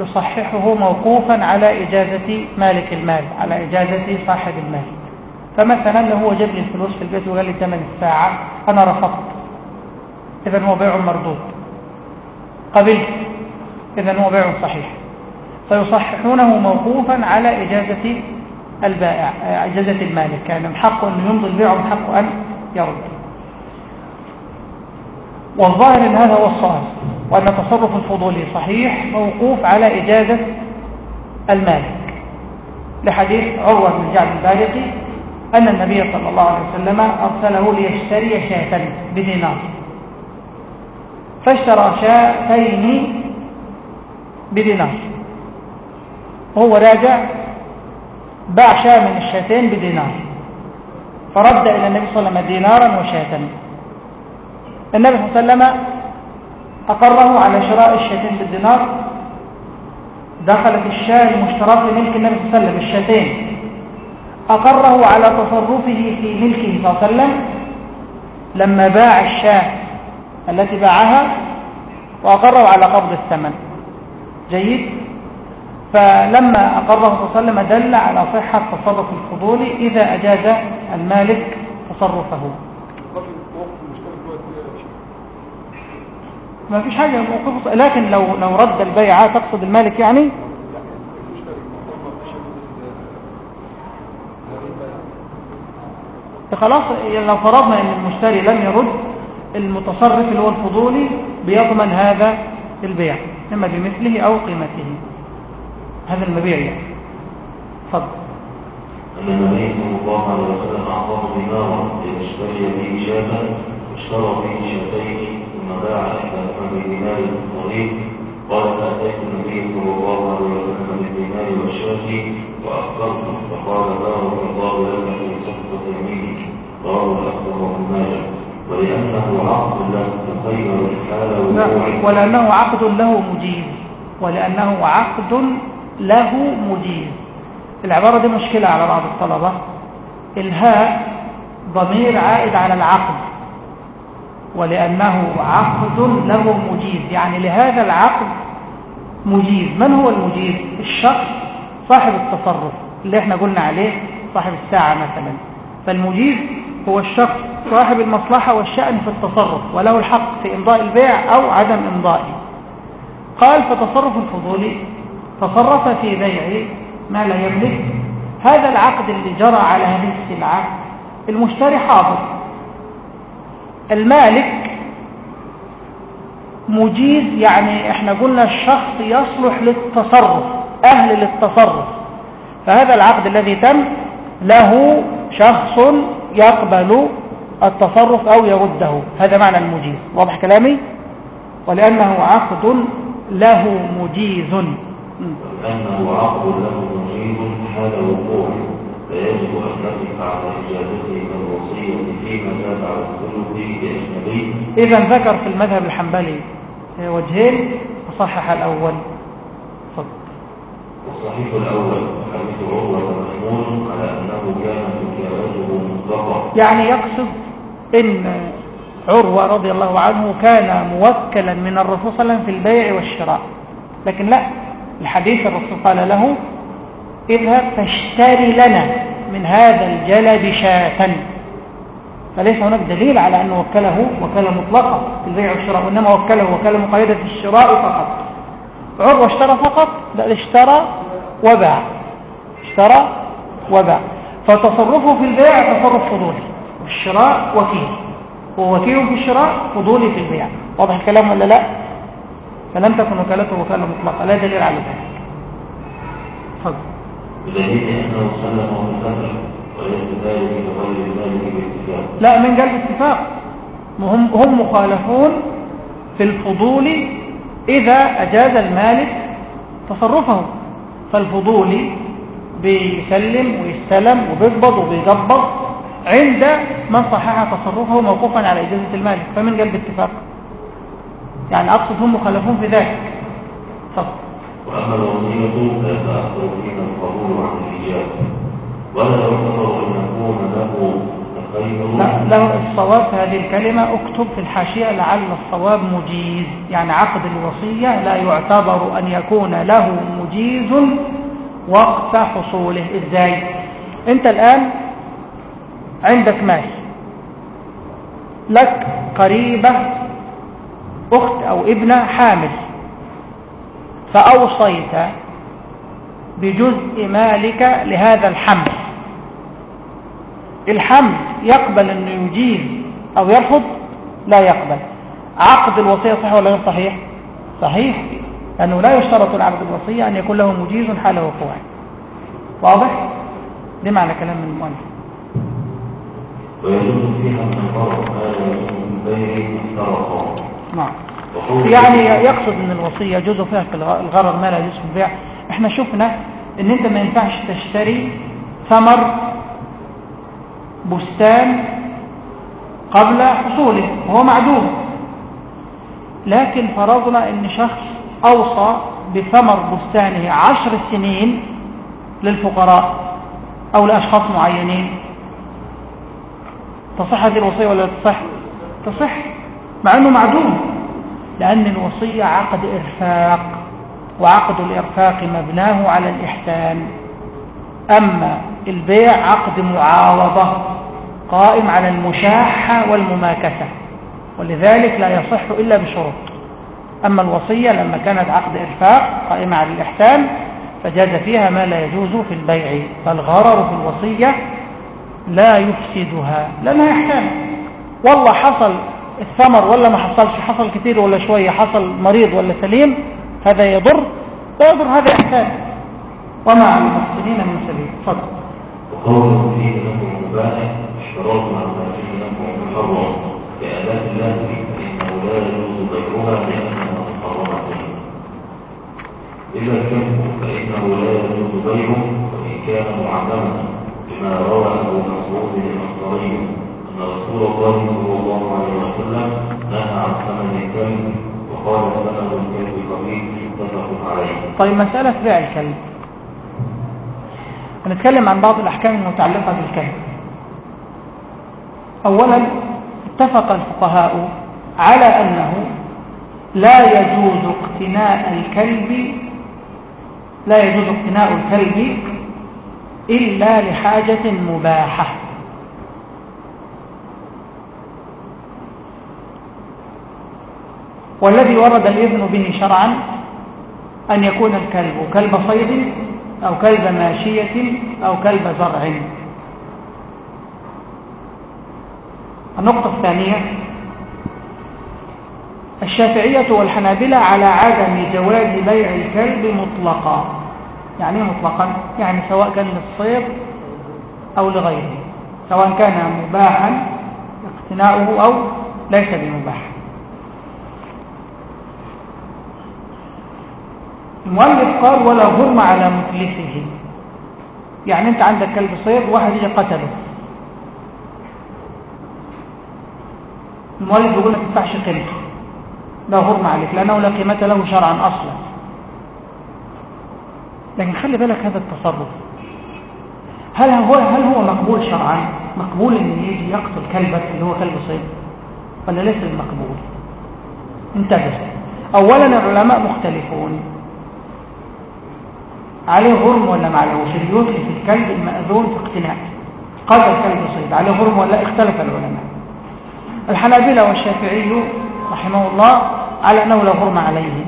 يصححه موقوفا على إجازة مالك المال على إجازة صاحب المال. فمثلا لو هو جاب لي الفلوس في البيت وقال لي ثمن الساعة أنا رفضت. إذا هو بيع مردود. قبلت. إذا هو بيع صحيح. فيصححونه موقوفا على إجازة البائع إجازة المالك كان من حقه أن يمضي البيع ومن حقه أن يرد. والظاهر أن هذا هو الصواب وأن تصرف الفضولي صحيح موقوف على إجازة المالك. لحديث عروة بن جعد البارقي أن النبي صلى الله عليه وسلم أرسله ليشتري شاة بدينار. فاشترى شاتين بدينار. وهو راجع باع شاة من الشاتين بدينار. فرد إلى النبي صلى الله عليه وسلم دينارا وشاة. النبي صلى الله عليه وسلم أقره على شراء الشاتين بالدينار. دخلت الشاة المشتراه في ملك النبي صلى الله عليه وسلم الشاتين. أقره على تصرفه في ملكه صلى الله عليه وسلم لما باع الشاة التي باعها وأقره على قبض الثمن. جيد؟ فلما أقره صلى الله عليه وسلم دل على صحة تصرف الفضول إذا أجاز المالك تصرفه. ما فيش حاجة لكن لو لو رد البيعة تقصد المالك يعني؟ خلاص لو فرضنا إن المشتري لم يرد المتصرف اللي هو الفضولي بيضمن هذا البيع إما بمثله أو قيمته. هذا المبيع يعني. تفضل. أن النبي صلى الله عليه وسلم أعطاه دينارا ليشتري به شاة اشترى به شاتين ثم باع إحدى بدينار الطريق قال فأتيت النبي صلى الله عليه وسلم بالدينار والشاة وأخبرته فقال بارك الله لك يمينك. ماجه ولأنه عقد له تخير الحال ولأنه عقد له مجيز ولأنه عقد له مجيز العبارة دي مشكلة على بعض الطلبة. إلهاء ضمير عائد على العقد. ولأنه عقد له مجيز يعني لهذا العقد مجيز من هو المجيز الشخص صاحب التصرف اللي إحنا قلنا عليه صاحب الساعة مثلا. فالمجيز هو الشخص صاحب المصلحة والشأن في التصرف وله الحق في إمضاء البيع أو عدم إمضائه. قال فتصرف الفضولي تصرف في بيع ما لا يملك. هذا العقد اللي جرى على هذه السلعة المشتري حاضر. المالك مجيز يعني إحنا قلنا الشخص يصلح للتصرف أهل للتصرف. فهذا العقد الذي تم له شخص يقبل التصرف أو يرده. هذا معنى المجيز. واضح كلامي؟ ولأنه عقد له مجيز. أنه عقد له مجيب حال وقوعه فيجب أن نقف على إجابته من الوصية فيما تابع الثلث لأجنبي إذا ذكر في المذهب الحنبلي وجهين وصحح الأول. تفضل. والصحيح الأول حديث عروة محمول على أنه وكالته مطلقة يعني يقصد إن عروة رضي الله عنه كان موكلا من الرسول صلى الله عليه وسلم في البيع والشراء. لكن لا الحديث الرسول قال له اذهب فاشتري لنا من هذا الجلب شاة. فليس هناك دليل على أنه وكله وكالة مطلقة في البيع والشراء وإنما وكله وكالة مقيدة في الشراء فقط. عروة اشترى فقط لا اشترى وباع. اشترى وباع. فتصرفه في البيع تصرف فضولي والشراء وكيل. هو وكيل في الشراء فضولي في البيع. واضح الكلام ولا لا؟ فلم تكن وكالته وكالة مطلقة لا دليل على ذلك. تفضل. بدليل انه سلم ومسلم وليس ذلك بغير ذلك باتفاق لا من قلب اتفاق. هم هم مخالفون في الفضول إذا أجاز المالك تصرفه فالفضولي بيسلم ويستلم وبيقبض وبيقبض عند من صحح تصرفه موقوفا على إجازة المالك فمن قلب اتفاق. يعني أقصد هم مخالفون في ذلك. تفضل وأما الوصيه فيتاخر فيها القبول عن الايجاب ولا يعتبر أن يكون له لا له الصواب في هذه الكلمة. اكتب في الحاشية لعل الصواب مجيز. يعني عقد الوصية لا يعتبر أن يكون له مجيز وقت حصوله إزاي؟ أنت الآن عندك مال. لك قريبة أخت أو ابنة حامل. فأوصيت بجزء مالك لهذا الحمل. الحمل يقبل أنه يجيز أو يرفض؟ لا يقبل. عقد الوصية صحيح ولا غير صحيح؟ صحيح. لأنه لا يشترط لعقد الوصية أن يكون له مجيز حال وقوعه. واضح؟ ده معنى كلام من المؤلف. ويجوز فيها من يجوز بين افترقا نعم. يعني يقصد أن الوصية جزء فيها في الغ- الغرض ما لا يجوز في البيع. إحنا شفنا إن أنت ما ينفعش تشتري ثمر بستان قبل حصوله وهو معدوم. لكن فرضنا إن شخص أوصى بثمر بستانه عشر سنين للفقراء أو لأشخاص معينين. تصح هذه الوصية ولا لا تصح؟ تصح مع إنه معدوم لأن الوصية عقد إرفاق وعقد الإرفاق مبناه على الإحسان. أما البيع عقد معاوضة قائم على المشاحة والمماكسة ولذلك لا يصح إلا بشروط. أما الوصية لما كانت عقد إرفاق قائمة على الإحسان فجاز فيها ما لا يجوز في البيع فالغرر في الوصية لا يفسدها لأنها إحسان. والله حصل الثمر ولا ما حصلش؟ حصل كتير ولا شوية حصل مريض ولا سليم هذا يضر لا يضر هذا إحسان. وما على المحسنين من سبيل. تفضل. وقوله فيه له مباح اشتراط مع ما فيه له محرم كآلات الله يجوز لأنها الكذب فإنه لا يجوز وإن كان بما روى أبو مسعود أن رسول الله صلى الله عليه وسلم عن ثمن الكلب وقال الكلب عليه طيب مسألة بيع الكلب. هنتكلم عن بعض الأحكام المتعلقة بالكلب. أولا اتفق الفقهاء على أنه لا يجوز اقتناء الكلب لا يجوز اقتناء الكلب إلا لحاجة مباحة. والذي ورد الإذن به شرعا أن يكون الكلب كلب صيد أو كلب ماشية أو كلب زرع. النقطة الثانية الشافعية والحنابلة على عدم جواز بيع الكلب مطلقا. يعني إيه مطلقا؟ يعني سواء كان للصيد أو لغيره. سواء كان مباحا اقتناؤه أو ليس بمباح. المؤلف قال ولا غرم على مفلسه. يعني أنت عندك كلب صيد واحد يجي قتله. المؤلف بيقول لك ما تدفعش قيمته لا غرم عليك لأنه لا قيمة له شرعا أصلا. لكن خلي بالك هذا التصرف. هل هو هل هو مقبول شرعا؟ مقبول إن يجي يقتل كلبك اللي هو كلب صيد؟ ولا ليس المقبول؟ انتبه. اولا العلماء مختلفون. عليه غرم ولا ما عليهوش اللي يتلف الكلب المأذون في اقتناء. قتل كلب صيد عليه غرم ولا اختلف العلماء. الحنابلة والشافعي رحمه الله على أنه لا غرم عليه.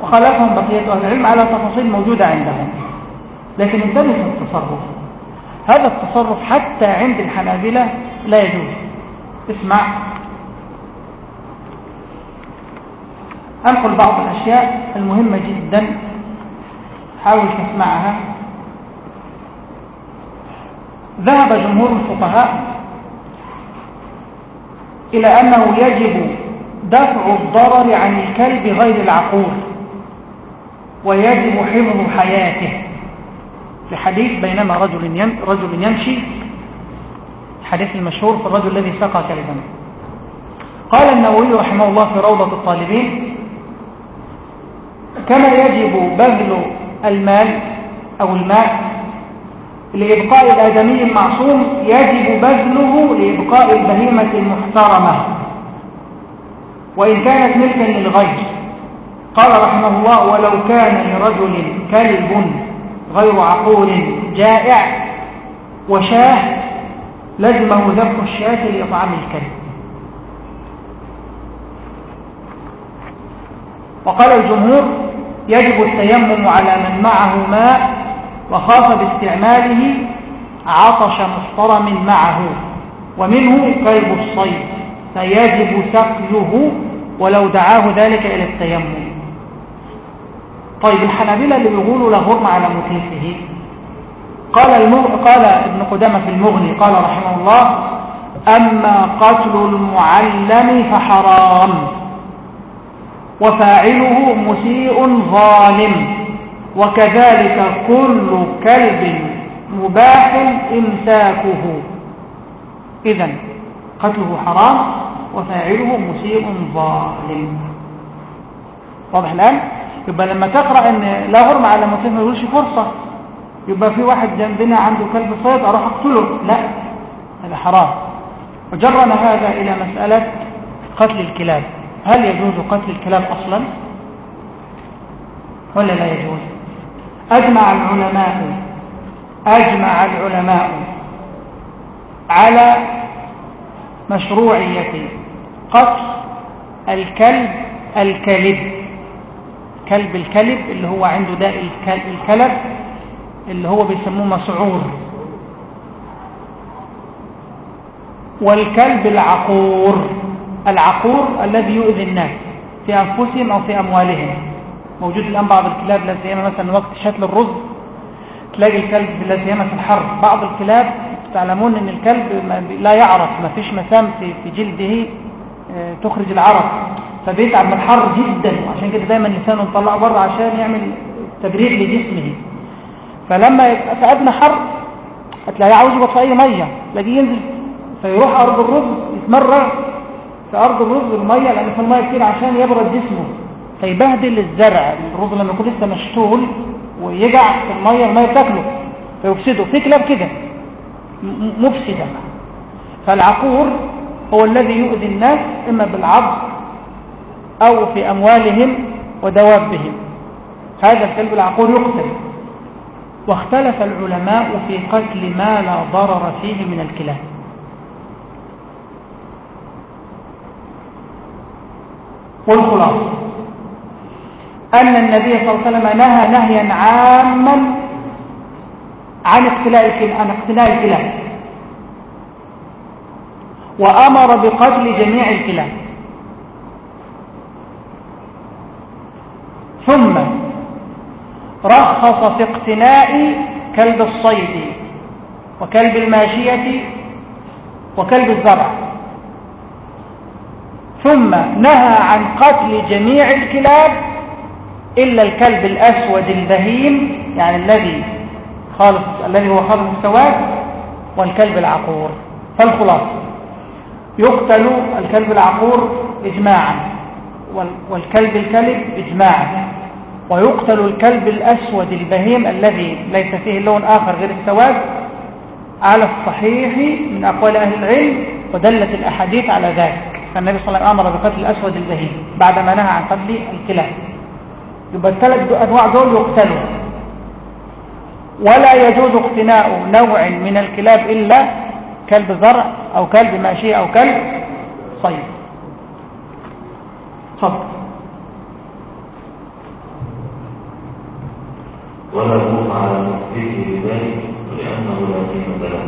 وخالفهم بقية أهل العلم على تفاصيل موجودة عندهم. لكن انتبه في التصرف هذا التصرف حتى عند الحنابلة لا يجوز. اسمع. أنقل بعض الأشياء المهمة جدا. حاول تسمعها. ذهب جمهور الفقهاء إلى أنه يجب دفع الضرر عن الكلب غير العقور ويجب حفظ حياته. لحديث بينما رجل رجل يمشي الحديث المشهور في الرجل الذي سقى كلبا. قال النووي رحمه الله في روضة الطالبين كما يجب بذل المال أو الماء لإبقاء الآدمي المعصوم يجب بذله لإبقاء البهيمة المحترمة. وإن كانت ملكا للغير قال رحمه الله ولو كان لرجل كلب غير عقول جائع وشاه لزمه ذبح الشاة لإطعام الكلب. وقال الجمهور يجب التيمم على من معه ماء وخاف باستعماله عطش محترم معه ومنه كلب الصيد فيجب سقيه ولو دعاه ذلك إلى التيمم. طيب الحنابلة اللي بيقولوا لا غرم على متلفه قال, المغ... قال ابن قدامة في المغني قال رحمه الله أما قتل المعلم فحرام وفاعله مسيء ظالم وكذلك كل كلب مباح إمساكه. إذا قتله حرام وفاعله مسيء ظالم. واضح الآن؟ يبقى لما تقرأ إن لا غرم على مسلم ما يقولش فرصة. يبقى في واحد جنبنا عنده كلب صيد أروح أقتله. لا هذا حرام. وجرنا هذا إلى مسألة قتل الكلاب. هل يجوز قتل الكلاب أصلا؟ ولا لا يجوز؟ أجمع العلماء أجمع العلماء على مشروعية قتل الكلب الكلب. كلب الكلب اللي هو عنده داء الكلب اللي هو بيسموه مسعور. والكلب العقور. العقور الذي يؤذي الناس في أنفسهم أو في أموالهم. موجود الآن بعض الكلاب لا سيما مثلا وقت شتل الرز. تلاقي الكلب لا سيما في الحر. بعض الكلاب تعلمون إن الكلب لا يعرف ما فيش مسام في جلده تخرج العرق فبيتعب من الحر جدا وعشان كده دايما لسانه مطلعه بره عشان يعمل تبريد لجسمه. فلما يبقى في ادنى حر هتلاقيه عاوز يبقى في أي مية تلاقيه ينزل فيروح أرض الرز يتمرغ في أرض الرز الميه لأن في المية كتير عشان يبرد جسمه. فيبهدل الزرع الرز لما يكون لسه مشتول ويجع في المية المية تاكله فيفسده. في كلاب كده مفسدة. فالعقور هو الذي يؤذي الناس إما بالعض أو في أموالهم ودوابهم. هذا الكلب العقور يقتل. واختلف العلماء في قتل ما لا ضرر فيه من الكلاب. والخلاصة. أن النبي صلى الله عليه وسلم نهى نهيا عاما عن اقتلاء الكلاب وأمر بقتل جميع الكلاب. ثم رخص في اقتناء كلب الصيد وكلب الماشية وكلب الزرع ثم نهى عن قتل جميع الكلاب إلا الكلب الأسود البهيم يعني الذي خالص الذي هو خالص السواد والكلب العقور. فالخلاصة. يقتل الكلب العقور إجماعا والكلب الكلب إجماعا ويقتل الكلب الأسود البهيم الذي ليس فيه لون آخر غير السواد. على الصحيح من أقوال أهل العلم ودلت الأحاديث على ذلك فالنبي صلى الله عليه وسلم أمر بقتل الأسود البهيم بعدما نهى عن قتل الكلاب. يبقى الثلاث أنواع دول يقتلوا ولا يجوز اقتناء نوع من الكلاب إلا كلب زرع أو كلب ماشية أو كلب صيد. تفضل ولا يقوم على مقدره بذلك لأنه لا قيمة له.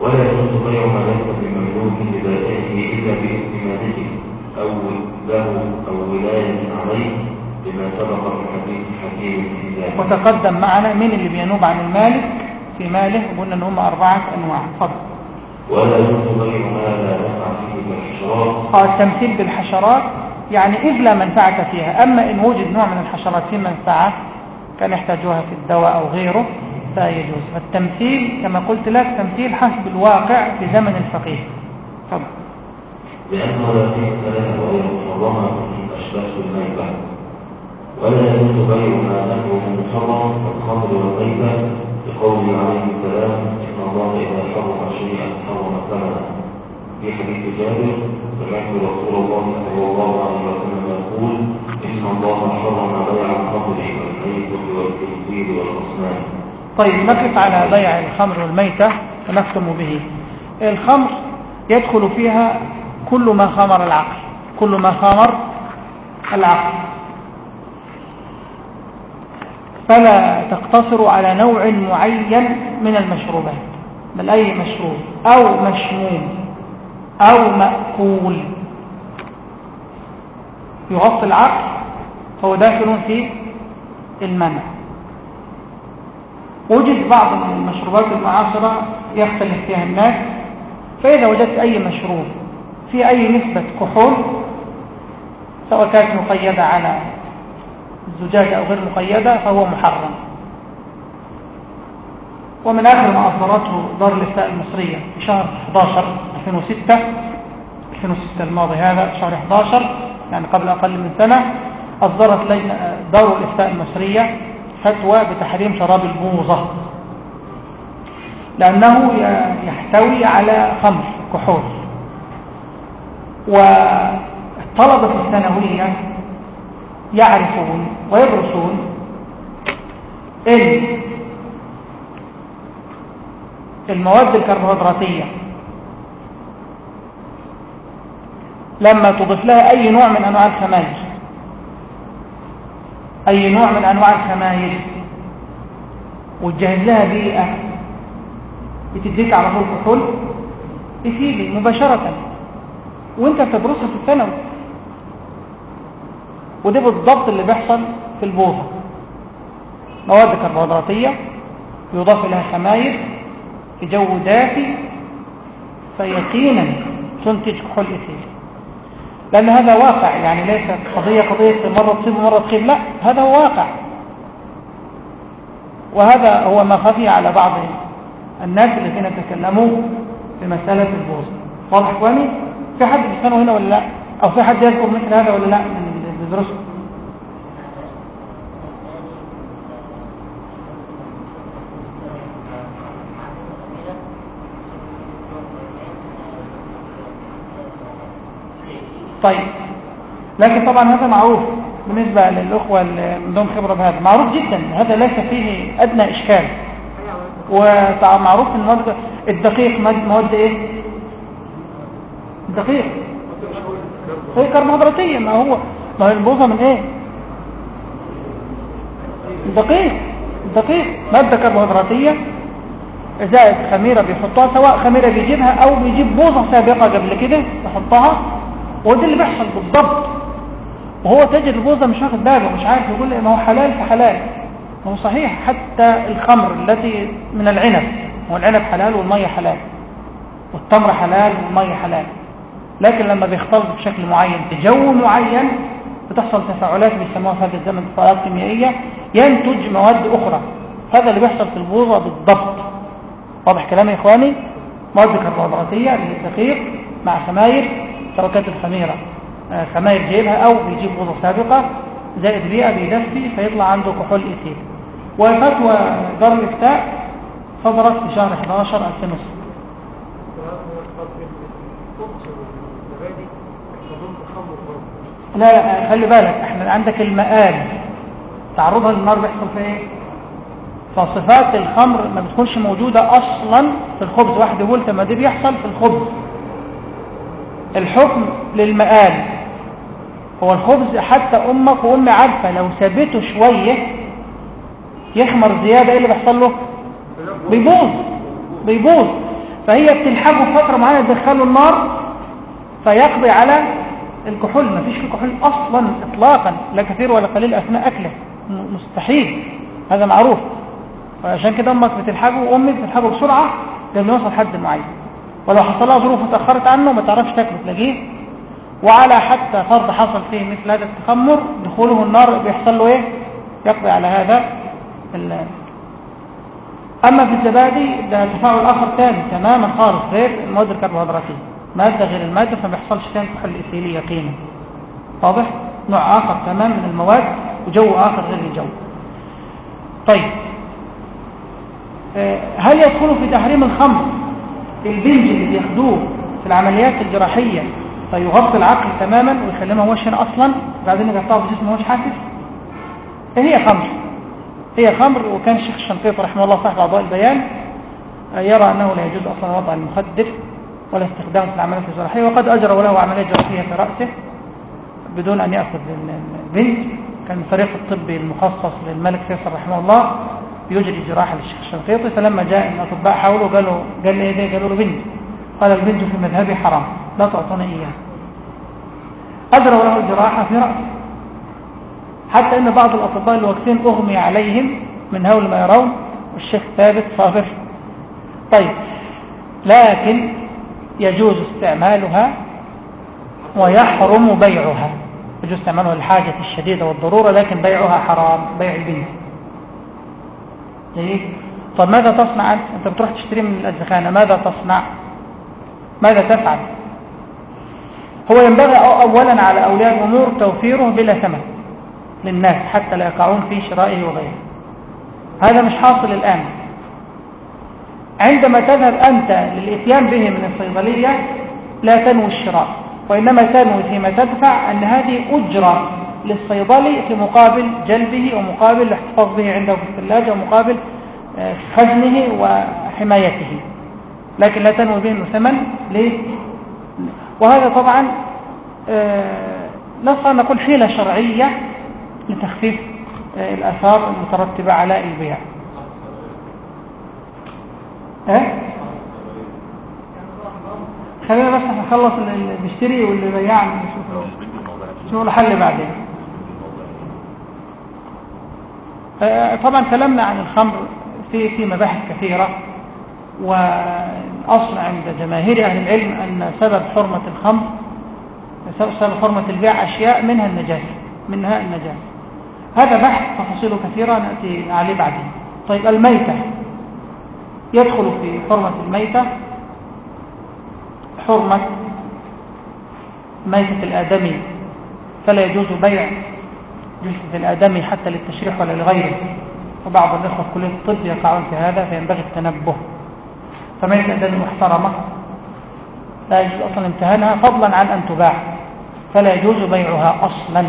ولا يجوز بيع ما ليس بمملوك لبائعه إلا بإذن مالكه أو له أو ولاية عليه بما سبق في حديث حكيم في ذلك. وتقدم معنا مين اللي بينوب عن المالك في ماله وقلنا إن هم أربعة أنواع. فضل ولا يجوز بيع ما لا نفع فيه كالحشرات آه، التمثيل بالحشرات يعني إذ لا منفعة فيها. أما إن وجد نوع من الحشرات في منفعة كان يحتاجوها في الدواء أو غيره لا يجوز فالتمثيل كما قلت لك تمثيل حسب الواقع في زمن الفقيه. تفضل لأنه لا قيمة لها وهي محرمة أشباه الميتة. ولا يجوز بيع ما نحوه محرم كالخمر والميتة لقوله عليه السلام إن الله إذا حرم شيئا حرم ثمنه في حديث جابر سمعت رسول الله صلى الله عليه وسلم يقول إن الله حرم بيع الخمر والميتة والخنزير والأصنام. طيب نقف على بيع الخمر والميتة ونختم به. الخمر يدخل فيها كل ما خمر العقل كل ما خمر العقل. فلا تقتصر على نوع معين من المشروبات. بل أي مشروب؟ أو مشموم أو مأكول. يغطي العقل فهو داخل في المنع. وجد بعض المشروبات المعاصرة يختلف فيها الناس. فإذا وجدت أي مشروب في أي نسبة كحول سواء كانت مقيدة على الزجاجة أو غير مقيدة فهو محرم. ومن آخر ما أصدرته دار الإفتاء المصرية في شهر 11 2006 2006 الماضي هذا شهر 11 يعني قبل أقل من سنة أصدرت دار الإفتاء المصرية فتوى بتحريم شراب البوظة. لأنه يحتوي على خمر كحول. والطلبة الثانوية يعرفون ويدرسون ان المواد الكربوهيدراتية. لما تضيف لها أي نوع من أنواع الخماير أي نوع من أنواع الخماير وتجهز لها بيئة بتديك على طول كحول تفيدي مباشرة. وأنت بتدرسها في الثانوي. وده بالضبط اللي بيحصل في البوظة مواد كربوهيدراتية يضاف إليها خماير في جو دافي فيقينا تنتج كحول إثيل لأن هذا واقع يعني ليس قضية قضية مرة تصيب ومرة تخيب لا هذا هو واقع. وهذا هو ما خفي على بعض الناس الذين تكلموا في مسألة البوظ واضح إخواني؟ في حد بيستنوا هنا ولا لا؟ أو في حد يذكر مثل هذا ولا لا؟ من طيب. لكن طبعا هذا معروف بالنسبة للأخوة اللي عندهم خبرة بهذا. معروف جدا هذا ليس فيه أدنى إشكال. ومعروف المواد الدقيق مواد إيه؟ الدقيق. هي كربوهيدراتية ما هو ما هي البوظة من إيه؟ الدقيق الدقيق مادة كربوهيدراتية زائد خميرة بيحطوها سواء خميرة بيجيبها أو بيجيب بوظة سابقة قبل كده يحطها. وده اللي بيحصل بالضبط. وهو تاجر البوظة مش واخد باله مش عارف يقول ما هو حلال فحلال ما هو صحيح حتى الخمر التي من العنب. هو العنب حلال والمية حلال. والتمر حلال والمية حلال. لكن لما بيختلط بشكل معين في جو معين بتحصل تفاعلات بيسموها في هذا الزمن تفاعلات كيميائية. ينتج مواد أخرى. هذا اللي بيحصل في البوظة بالضبط. واضح كلامي يا إخواني؟ مواد كربوهيدراتية اللي هي مع خماير سواء كانت الخميرة. آه، خماير جايبها أو بيجيب بوظة سابقة زائد بيئة بيدفي فيطلع عنده كحول إيثيل. وفتوى دار الإفتاء صدرت في شهر 11 2006 لا لا خلي بالك إحنا عندك المآل. تعرضها للنار بيحصل في إيه؟ فصفات الخمر ما بتكونش موجودة أصلا في الخبز. واحد يقول طب ما دي بيحصل في الخبز. الحكم للمآل. هو الخبز حتى أمك وأمي عارفة لو سابته شوية يخمر زيادة إيه اللي بيحصل له؟ بيبوظ. بيبوظ. فهي بتلحقه فترة معينة تدخله النار فيقضي على الكحول ما فيش كحول أصلا اطلاقا لا كثير ولا قليل أثناء أكله. مستحيل. هذا معروف. وعشان كده أمك بتلحقه وامك بتلحقه بسرعة لما يوصل حد معين. ولو حصل لها ظروف اتاخرت عنه ما تعرفش تاكله تلاقيه. وعلى حتى فرض حصل فيه مثل هذا التخمر دخوله النار بيحصل له إيه؟ يقضي على هذا أما في الزبادي ده تفاعل اخر ثاني تماما خالص غير المواد الكربوهيدراتيه ماده غير المادة فما بيحصلش فيها كحول ايثيلي يقينا. واضح؟ نوع آخر تمام من المواد وجو آخر غير الجو. طيب. آه، هل يدخل في تحريم الخمر البنج اللي بياخدوه في العمليات الجراحية فيغطي العقل تماما ويخليه ما هوش هنا أصلا؟ وبعدين يقطعه في جسمه ما هوش حاسس؟ هي خمر. هي خمر وكان الشيخ الشنقيطي رحمه الله صاحب اضواء البيان آه، يرى أنه لا يجوز أصلا وضع المخدر. ولا استخدامه في العمليات الجراحية وقد اجروا له عملية جراحية في رأسه بدون أن يأخذ البنج كان الفريق الطبي المخصص للملك فيصل رحمه الله يجري جراحه للشيخ الشنقيطي فلما جاء الأطباء حاولوا قالوا قال لي إيه؟ قالوا له بنج قال البنج في مذهبي حرام لا تعطوني اياه اجروا له الجراحه في رأسه. حتى إن بعض الأطباء اللي واقفين أغمي عليهم من هول ما يرون والشيخ ثابت صابر طيب لكن يجوز استعمالها ويحرم بيعها. يجوز استعمالها للحاجة الشديدة والضرورة لكن بيعها حرام بيع البنت جيد؟ طب ماذا تصنع؟ أنت أنت بتروح تشتري من الأزخانة ماذا تصنع؟ ماذا تفعل؟ هو ينبغي أولا على أولياء الأمور توفيره بلا ثمن للناس حتى لا يقعون في شرائه وغيره. هذا مش حاصل الآن. عندما تذهب أنت للإتيان به من الصيدلية لا تنوي الشراء وإنما تنوي فيما تدفع أن هذه أجرة للصيدلي في مقابل جلبه ومقابل الاحتفاظ به عنده في الثلاجة ومقابل آه، حزنه وحمايته. لكن لا تنوي به إنه ثمن ليه؟ وهذا طبعا آه، أن نقول حيلة شرعية لتخفيف آه، الآثار المترتبة على البيع. إيه؟ خلينا بس نخلص اللي بيشتري واللي بيعني نشوف شوف الحل بعدين. آه، طبعا كلامنا عن الخمر. في في مباحث كثيرة والأصل عند جماهير أهل العلم أن سبب حرمة الخمر سبب حرمة البيع أشياء منها النجاسة منها النجاسة هذا بحث تفاصيله كثيرة نأتي عليه بعدين. طيب الميتة. يدخل في حرمة الميتة حرمة ميتة الآدمي. فلا يجوز بيع جثة الآدمي حتى للتشريح ولا لغيره. وبعض الإخوة في كلية الطب يقعون في هذا فينبغي التنبه. فميتة الآدمي محترمة. لا يجوز أصلا امتهانها فضلا عن أن تباع. فلا يجوز بيعها أصلا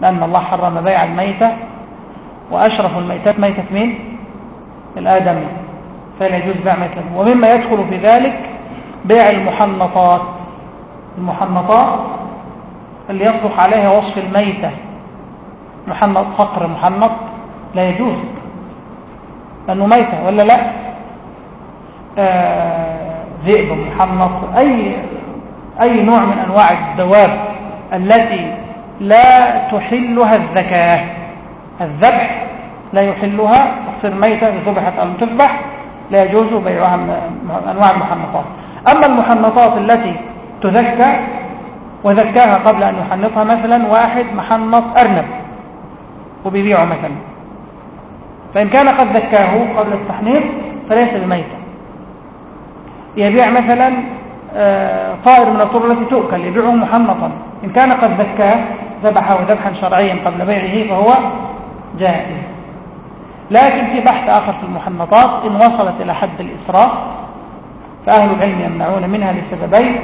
لأن الله حرم بيع الميتة. وأشرف الميتات ميتة مين؟ الآدمي. فلا يجوز بيع ميتة ومما يدخل في ذلك بيع المحنطات. المحنطات اللي يصلح عليها وصف الميتة. محنط فقر محنط لا يجوز. لأنه ميتة ولا لا؟ آه ذئب محنط أي, أي نوع من أنواع الدواب التي لا تحلها الذكاة الذبح لا يحلها تصير ميتة ذبحت أو تذبح لا يجوز بيعها أنواع المحنطات. أما المحنطات التي تذكى وذكاها قبل أن يحنطها مثلا واحد محنط أرنب وبيبيعه مثلا. فإن كان قد ذكاه قبل التحنيط فليس بميتة. يبيع مثلا آه، طائر من الطيور التي تؤكل يبيعه محنطا. إن كان قد ذكاه ذبحه ذبحا شرعيا قبل بيعه فهو جائز. لكن في بحث آخر في المحنطات إن وصلت إلى حد الإسراف فأهل العلم يمنعون منها لسببين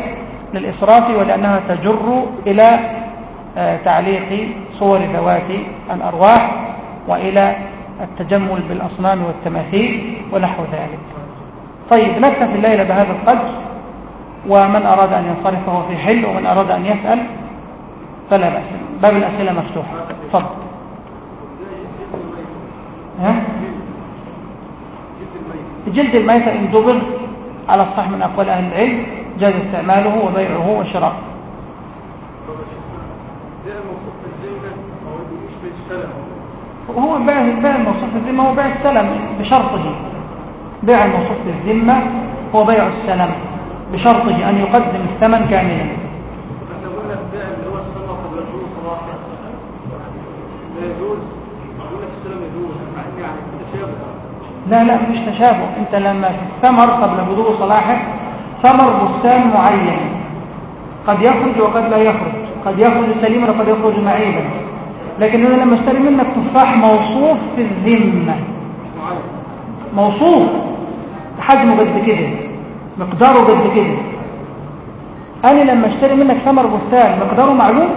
للإسراف ولأنها تجر إلى آه، تعليق صور ذوات الأرواح وإلى التجمل بالأصنام والتماثيل ونحو ذلك. طيب نكتفي الليلة بهذا القدر ومن أراد أن ينصرف فهو في حل ومن أراد أن يسأل فلا بأس باب الأسئلة مفتوحة. تفضل. جلد الميتة إن دبر على الصح من أقوال أهل العلم جاز استعماله وبيعه وشراءه. هو باع باع الموصوف الذمة هو باع السلم بشرطه. بيع الموصوف الذمة هو بيع السلم بشرطه أن يقدم الثمن كاملا. لا لا مش تشابه. انت لما ثمر قبل بلوغ صلاحه ثمر بستان معين. قد يخرج وقد لا يخرج. قد يخرج سليما وقد يخرج معيبا. لكن أنا لما أشتري منك تفاح موصوف في الذمة. موصوف. حجمه قد كده. مقداره قد كده. أنا لما أشتري منك ثمر بستان مقداره معلوم؟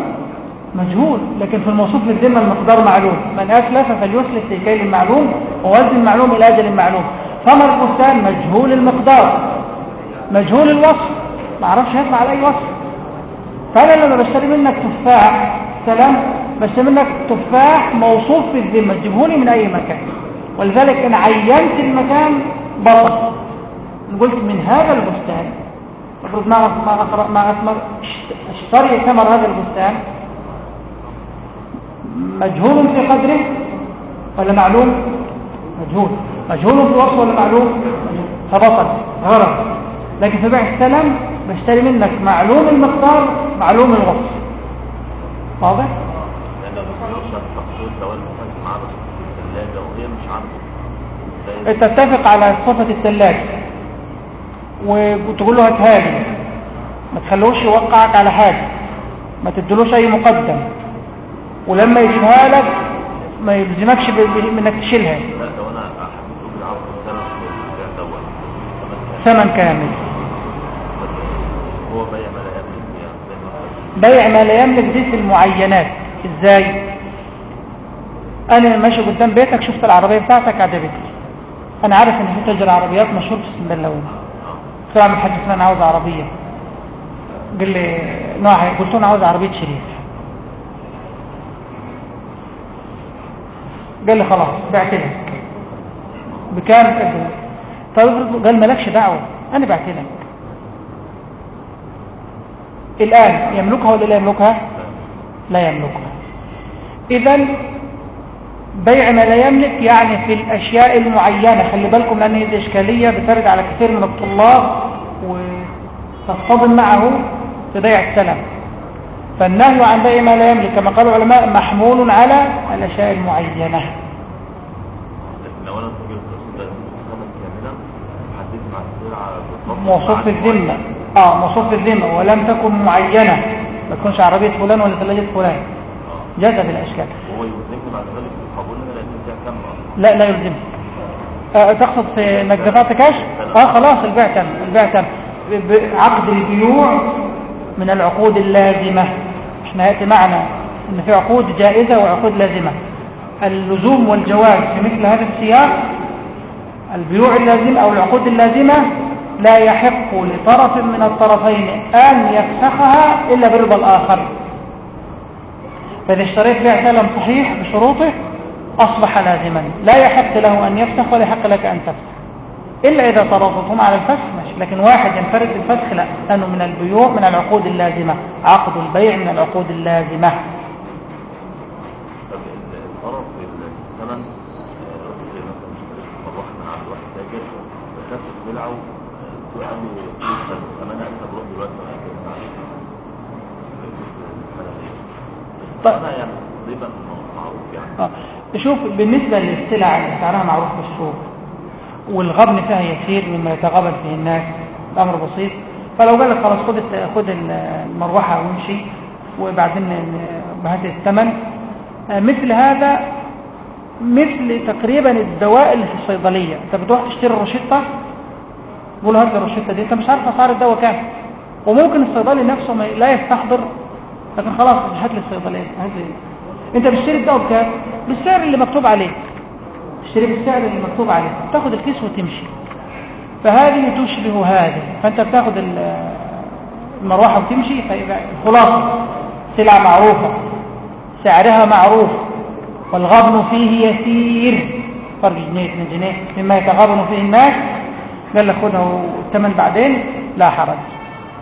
مجهول. لكن في الموصوف للذمة المقدار معلوم. من أتلف فليسلف في كيل معلوم. ووزن معلوم إلى أجل معلوم ثمر البستان مجهول المقدار. مجهول الوصف. ما أعرفش هيطلع على أي وصف. فأنا لما بشتري منك تفاح سلام بشتري منك تفاح موصوف في الذمة تجيبهولي من أي مكان. ولذلك إن عينت المكان بطل قلت من هذا البستان؟ المفروض ما ما ما أثمر أشتري ثمر هذا البستان؟ مجهول في قدره ولا معلوم؟ مجهول. مجهول في وصفه ولا معلوم؟ فبطل غلط. لكن في بيع السلم بشتري منك معلوم المقدار معلوم الوصف. واضح؟ تتفق على صفة الثلاجة وتقول له هاتها لي. ما تخلوش يوقعك على حاجة. ما تدلوش أي مقدم. ولما يجيبها لك ما يلزمكش بانك تشيلها. ثمن كامل. هو بيع ما لا يملك بيع ما لا يملك دي في المعينات. إزاي؟ أنا ماشي قدام بيتك شفت العربية بتاعتك عجبتني أنا عارف إن في تاجر عربيات مشهور في السنبلاوي قلت له اعمل حاجة أنا عاوز عربية. قال لي نوعها قلت له أنا عاوز عربية شريف قال لي خلاص بعت لك بكام؟ طيب قال مالكش دعوة أنا بعت لك. الآن يملكها ولا لا يملكها؟ لا يملكها. اذا بيع ما لا يملك يعني في الأشياء المعينة خلي بالكم لأن هذه إشكالية بترد على كثير من الطلاب وتصطدم معه في بيع السلم فالنهي عن بيع ما لا يملك كما قال العلماء محمول على الأشياء المعينة لكن لو أنا تجربة الرسول ثمن كاملا حددت مع السلعة بالضبط موصوف في الذمه آه موصوف في الذمه ولم تكن معينة. ما تكونش عربية فلان ولا ثلاجة فلان. جاز بالاشكال وهو يلزمني بعد ذلك بالقبول لأن لا لا يلزمك آه تقصد في إنك دفعت كاش؟ آه خلاص البيع تم البيع تم. عقد البيوع من العقود اللازمة. إحنا ياتي معنا إن في عقود جائزة وعقود لازمة. اللزوم والجواز في مثل هذا السياق البيوع اللازمة أو العقود اللازمة لا يحق لطرف من الطرفين أن يفسخها إلا برضا الآخر. فإذا اشتريت بيع سلم صحيح بشروطه أصبح لازما. لا يحق له أن يفسخ ولا يحق لك أن تفسخ. إلا إذا ترافضهم على الفسخ ماشي. لكن واحد ينفرد بالفسخ لا. لأنه من البيوع من العقود اللازمة. عقد البيع من العقود اللازمة. الطرف الثمن آه، واحد تاجر السلعة كده طيب. أنا يعني معروف يعني آه. شوف بالنسبة للسلع اللي سعرها معروف في السوق والغبن فيها يسير مما يتغابن فيه الناس الأمر بسيط فلو قال لك خلاص خد خد المروحة وامشي وبعدين بهات الثمن مثل هذا مثل تقريبا الدواء اللي في الصيدلية أنت بتروح تشتري الروشتة تقول له هات لي الروشتة دي انت مش عارف أسعار الدواء كام. وممكن الصيدلي نفسه ما لا يستحضر لكن خلاص هات لي الصيدلية. هات لي. انت بتشتري الدواء بكام؟ بالسعر اللي مكتوب عليه. تشتري بالسعر اللي مكتوب عليه. تاخد الكيس وتمشي. فهذه تشبه هذه. فانت بتاخد ال- المروحة وتمشي فيبقى الخلاصه سلعه معروفة. سعرها معروف. والغبن فيه يسير. فرق جنيه 2 جنيه. مما يتغابن فيه الناس قال لك خدها والثمن بعدين لا حرج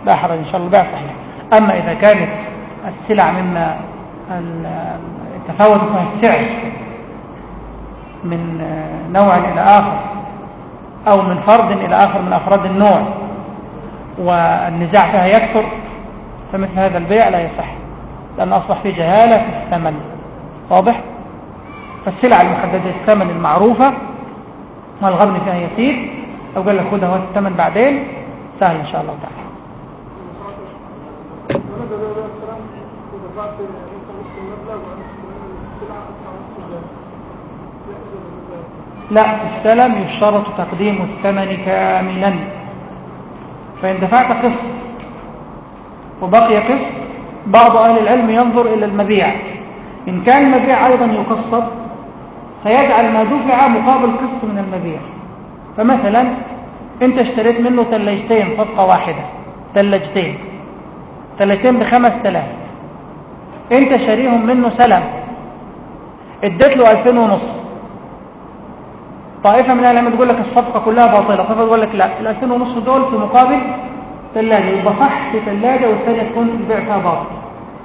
لا حرج إن شاء الله بيع صحيح أما إذا كانت السلع مما ال- تفاوت فيها السعر من نوع إلى آخر أو من فرد إلى آخر من أفراد النوع والنزاع فيها يكثر فمثل هذا البيع لا يصح لأن أصبح في جهالة في الثمن واضح؟ فالسلع المحددة الثمن المعروفة والغبن فيها يسير أو قال لك خدها وقت الثمن بعدين سهل إن شاء الله تعالى. لا السلم يشترط تقديم الثمن كاملا. فإن دفعت قسط وبقي قسط بعض أهل العلم ينظر إلى المبيع إن كان المبيع أيضا يقسط فيجعل ما دفع مقابل قسط من المبيع فمثلا أنت اشتريت منه ثلاجتين صفقة واحدة ثلاجتين. ثلاجتين بخمس تلاف. أنت شاريهم منه سلم. اديت له ألفين ونص. طائفة من العلماء تقول لك الصفقة كلها باطلة. طائفة تقول لك لا الألفين ونص دول في مقابل ثلاجة. يبقى صح في ثلاجة والثانية تكون البيع فيها باطل.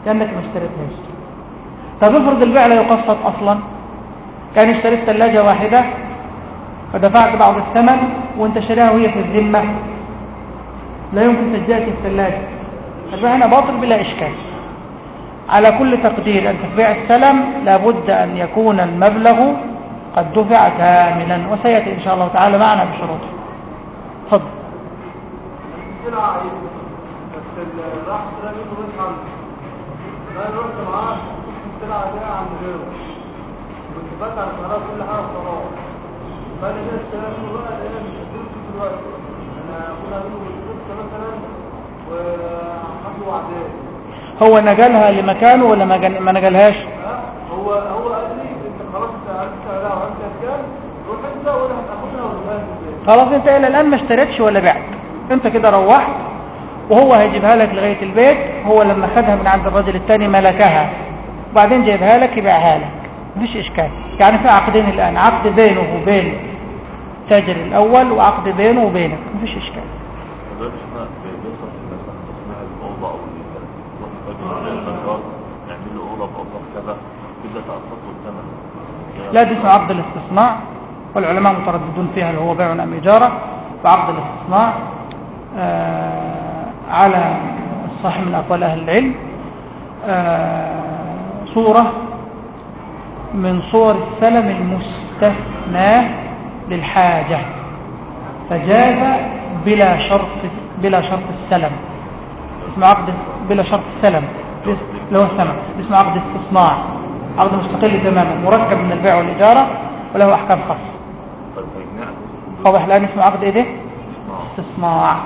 كأنك ما اشتريتهاش. طب افرض البيع لا يقسط أصلا. كان اشتريت ثلاجة واحدة فدفعت بعض الثمن وانت شاريها وهي في الذمة. لا يمكن تجزئة الثلاجة. البيع هنا باطل بلا إشكال. على كل تقدير أنت في بيع السلم لابد أن يكون المبلغ قد دفع كاملا وسيأتي إن شاء الله تعالى معنا بشروطه. تفضل. السلعة عيب بس ال- راح اشترى منه مش عنده لا رحت معاه السلعة دي عند غيره فلوس دلوقتي أنا كنا مثلا وعدين هو نقلها لمكانه ولا ما جن- ما نقلهاش؟ ها هو هو قال لي انت خلاص انت عرفت سعرها وعرفت كام روح انت هتاخدها ولا البيت خلاص انت إلى الآن ما اشتريتش ولا بعت. انت كده روحت وهو هيجيبها لك لغاية البيت. هو لما خدها من عند الراجل الثاني ملكها. وبعدين جايبها لك يبيعها لك. مفيش إشكال. يعني في عقدين الآن. عقد بينه وبين التاجر الأول وعقد بينه وبينك. مفيش إشكال. لا دي اسمه عقد الاستصناع والعلماء مترددون فيها هل هو بيع ام اجاره وعقد الاستصناع آه على الصحيح من أقوال أهل العلم آه صورة من صور السلم المستثنى للحاجة فجاز بلا شرط بلا شرط السلم. اسمه عقد بلا شرط السلم. اللي هو الثمن اسمه عقد استصناع عقد مستقل تماما. مركب من البيع والإجارة وله أحكام خاصة. طيب تجميع واضح الآن اسمه عقد إيه؟ ده استصناع استصناع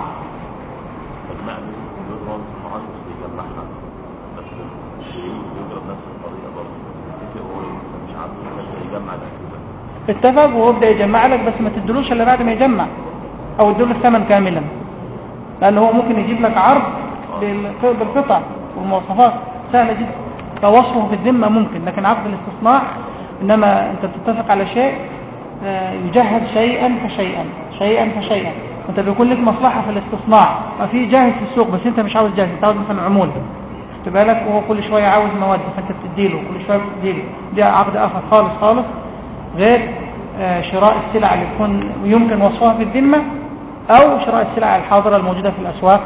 تجميع الجزء هو الصناعات مش بيجمعها بس بيضرب نفس الطريقة برضه يتفق هو مش عنده بس يجمع الأكل اتفق وهو يبدا يجمع لك بس ما تدلوش إلا بعد ما يجمع أو اديله الثمن كاملا. لأن هو ممكن يجيب لك عرض بالقطع والمواصفات. سهلة جدا. فوصفه في الذمة ممكن لكن عقد الاستصناع إنما أنت بتتفق على شيء آه، يجهز شيئا فشيئا شيئا فشيئا. أنت بيكون لك مصلحة في الاستصناع ما في جاهز في السوق بس أنت مش عاوز جاهز أنت عاوز مثلا عمولة. خد بالك وهو كل شوية عاوز مواد فأنت بتديله كل شوية بتديله. ده عقد آخر خالص خالص غير شراء السلع اللي تكون يمكن وصفها في الذمة أو شراء السلع الحاضرة الموجودة في الأسواق.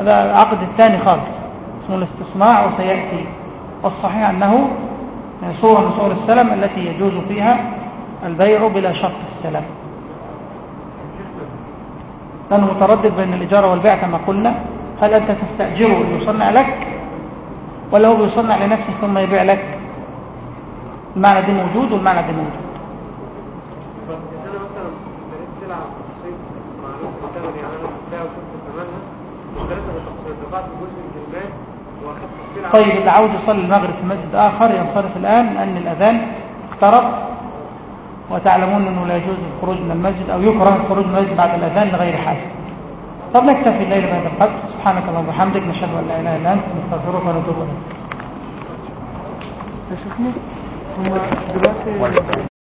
هذا العقد الثاني خالص اسمه الاستصناع وسياتي والصحيح أنه صورة من صور السلم التي يجوز فيها البيع بلا شرط السلم. لأنه متردد بين الإجارة والبيع كما قلنا. هل أنت تستأجره ليصنع لك؟ ولا هو بيصنع لنفسه ثم يبيع لك؟ المعنى ده موجود والمعنى ده موجود أنا مثلا اشتريت سلعه بسيط معلوم بالثمن يعني أنا اشتريتها جزء من المال طيب اللي عاوز يصلي المغرب في مسجد آخر ينصرف الآن لأن الأذان اقترب وتعلمون أنه لا يجوز الخروج من المسجد أو يكره الخروج من المسجد بعد الأذان لغير حاجة طب نكتفي الليلة بهذا القدر سبحانك اللهم وبحمدك نشهد أن لا إله إلا أنت نستغفرك ونتوب إليك. شوفني هم دلوقتي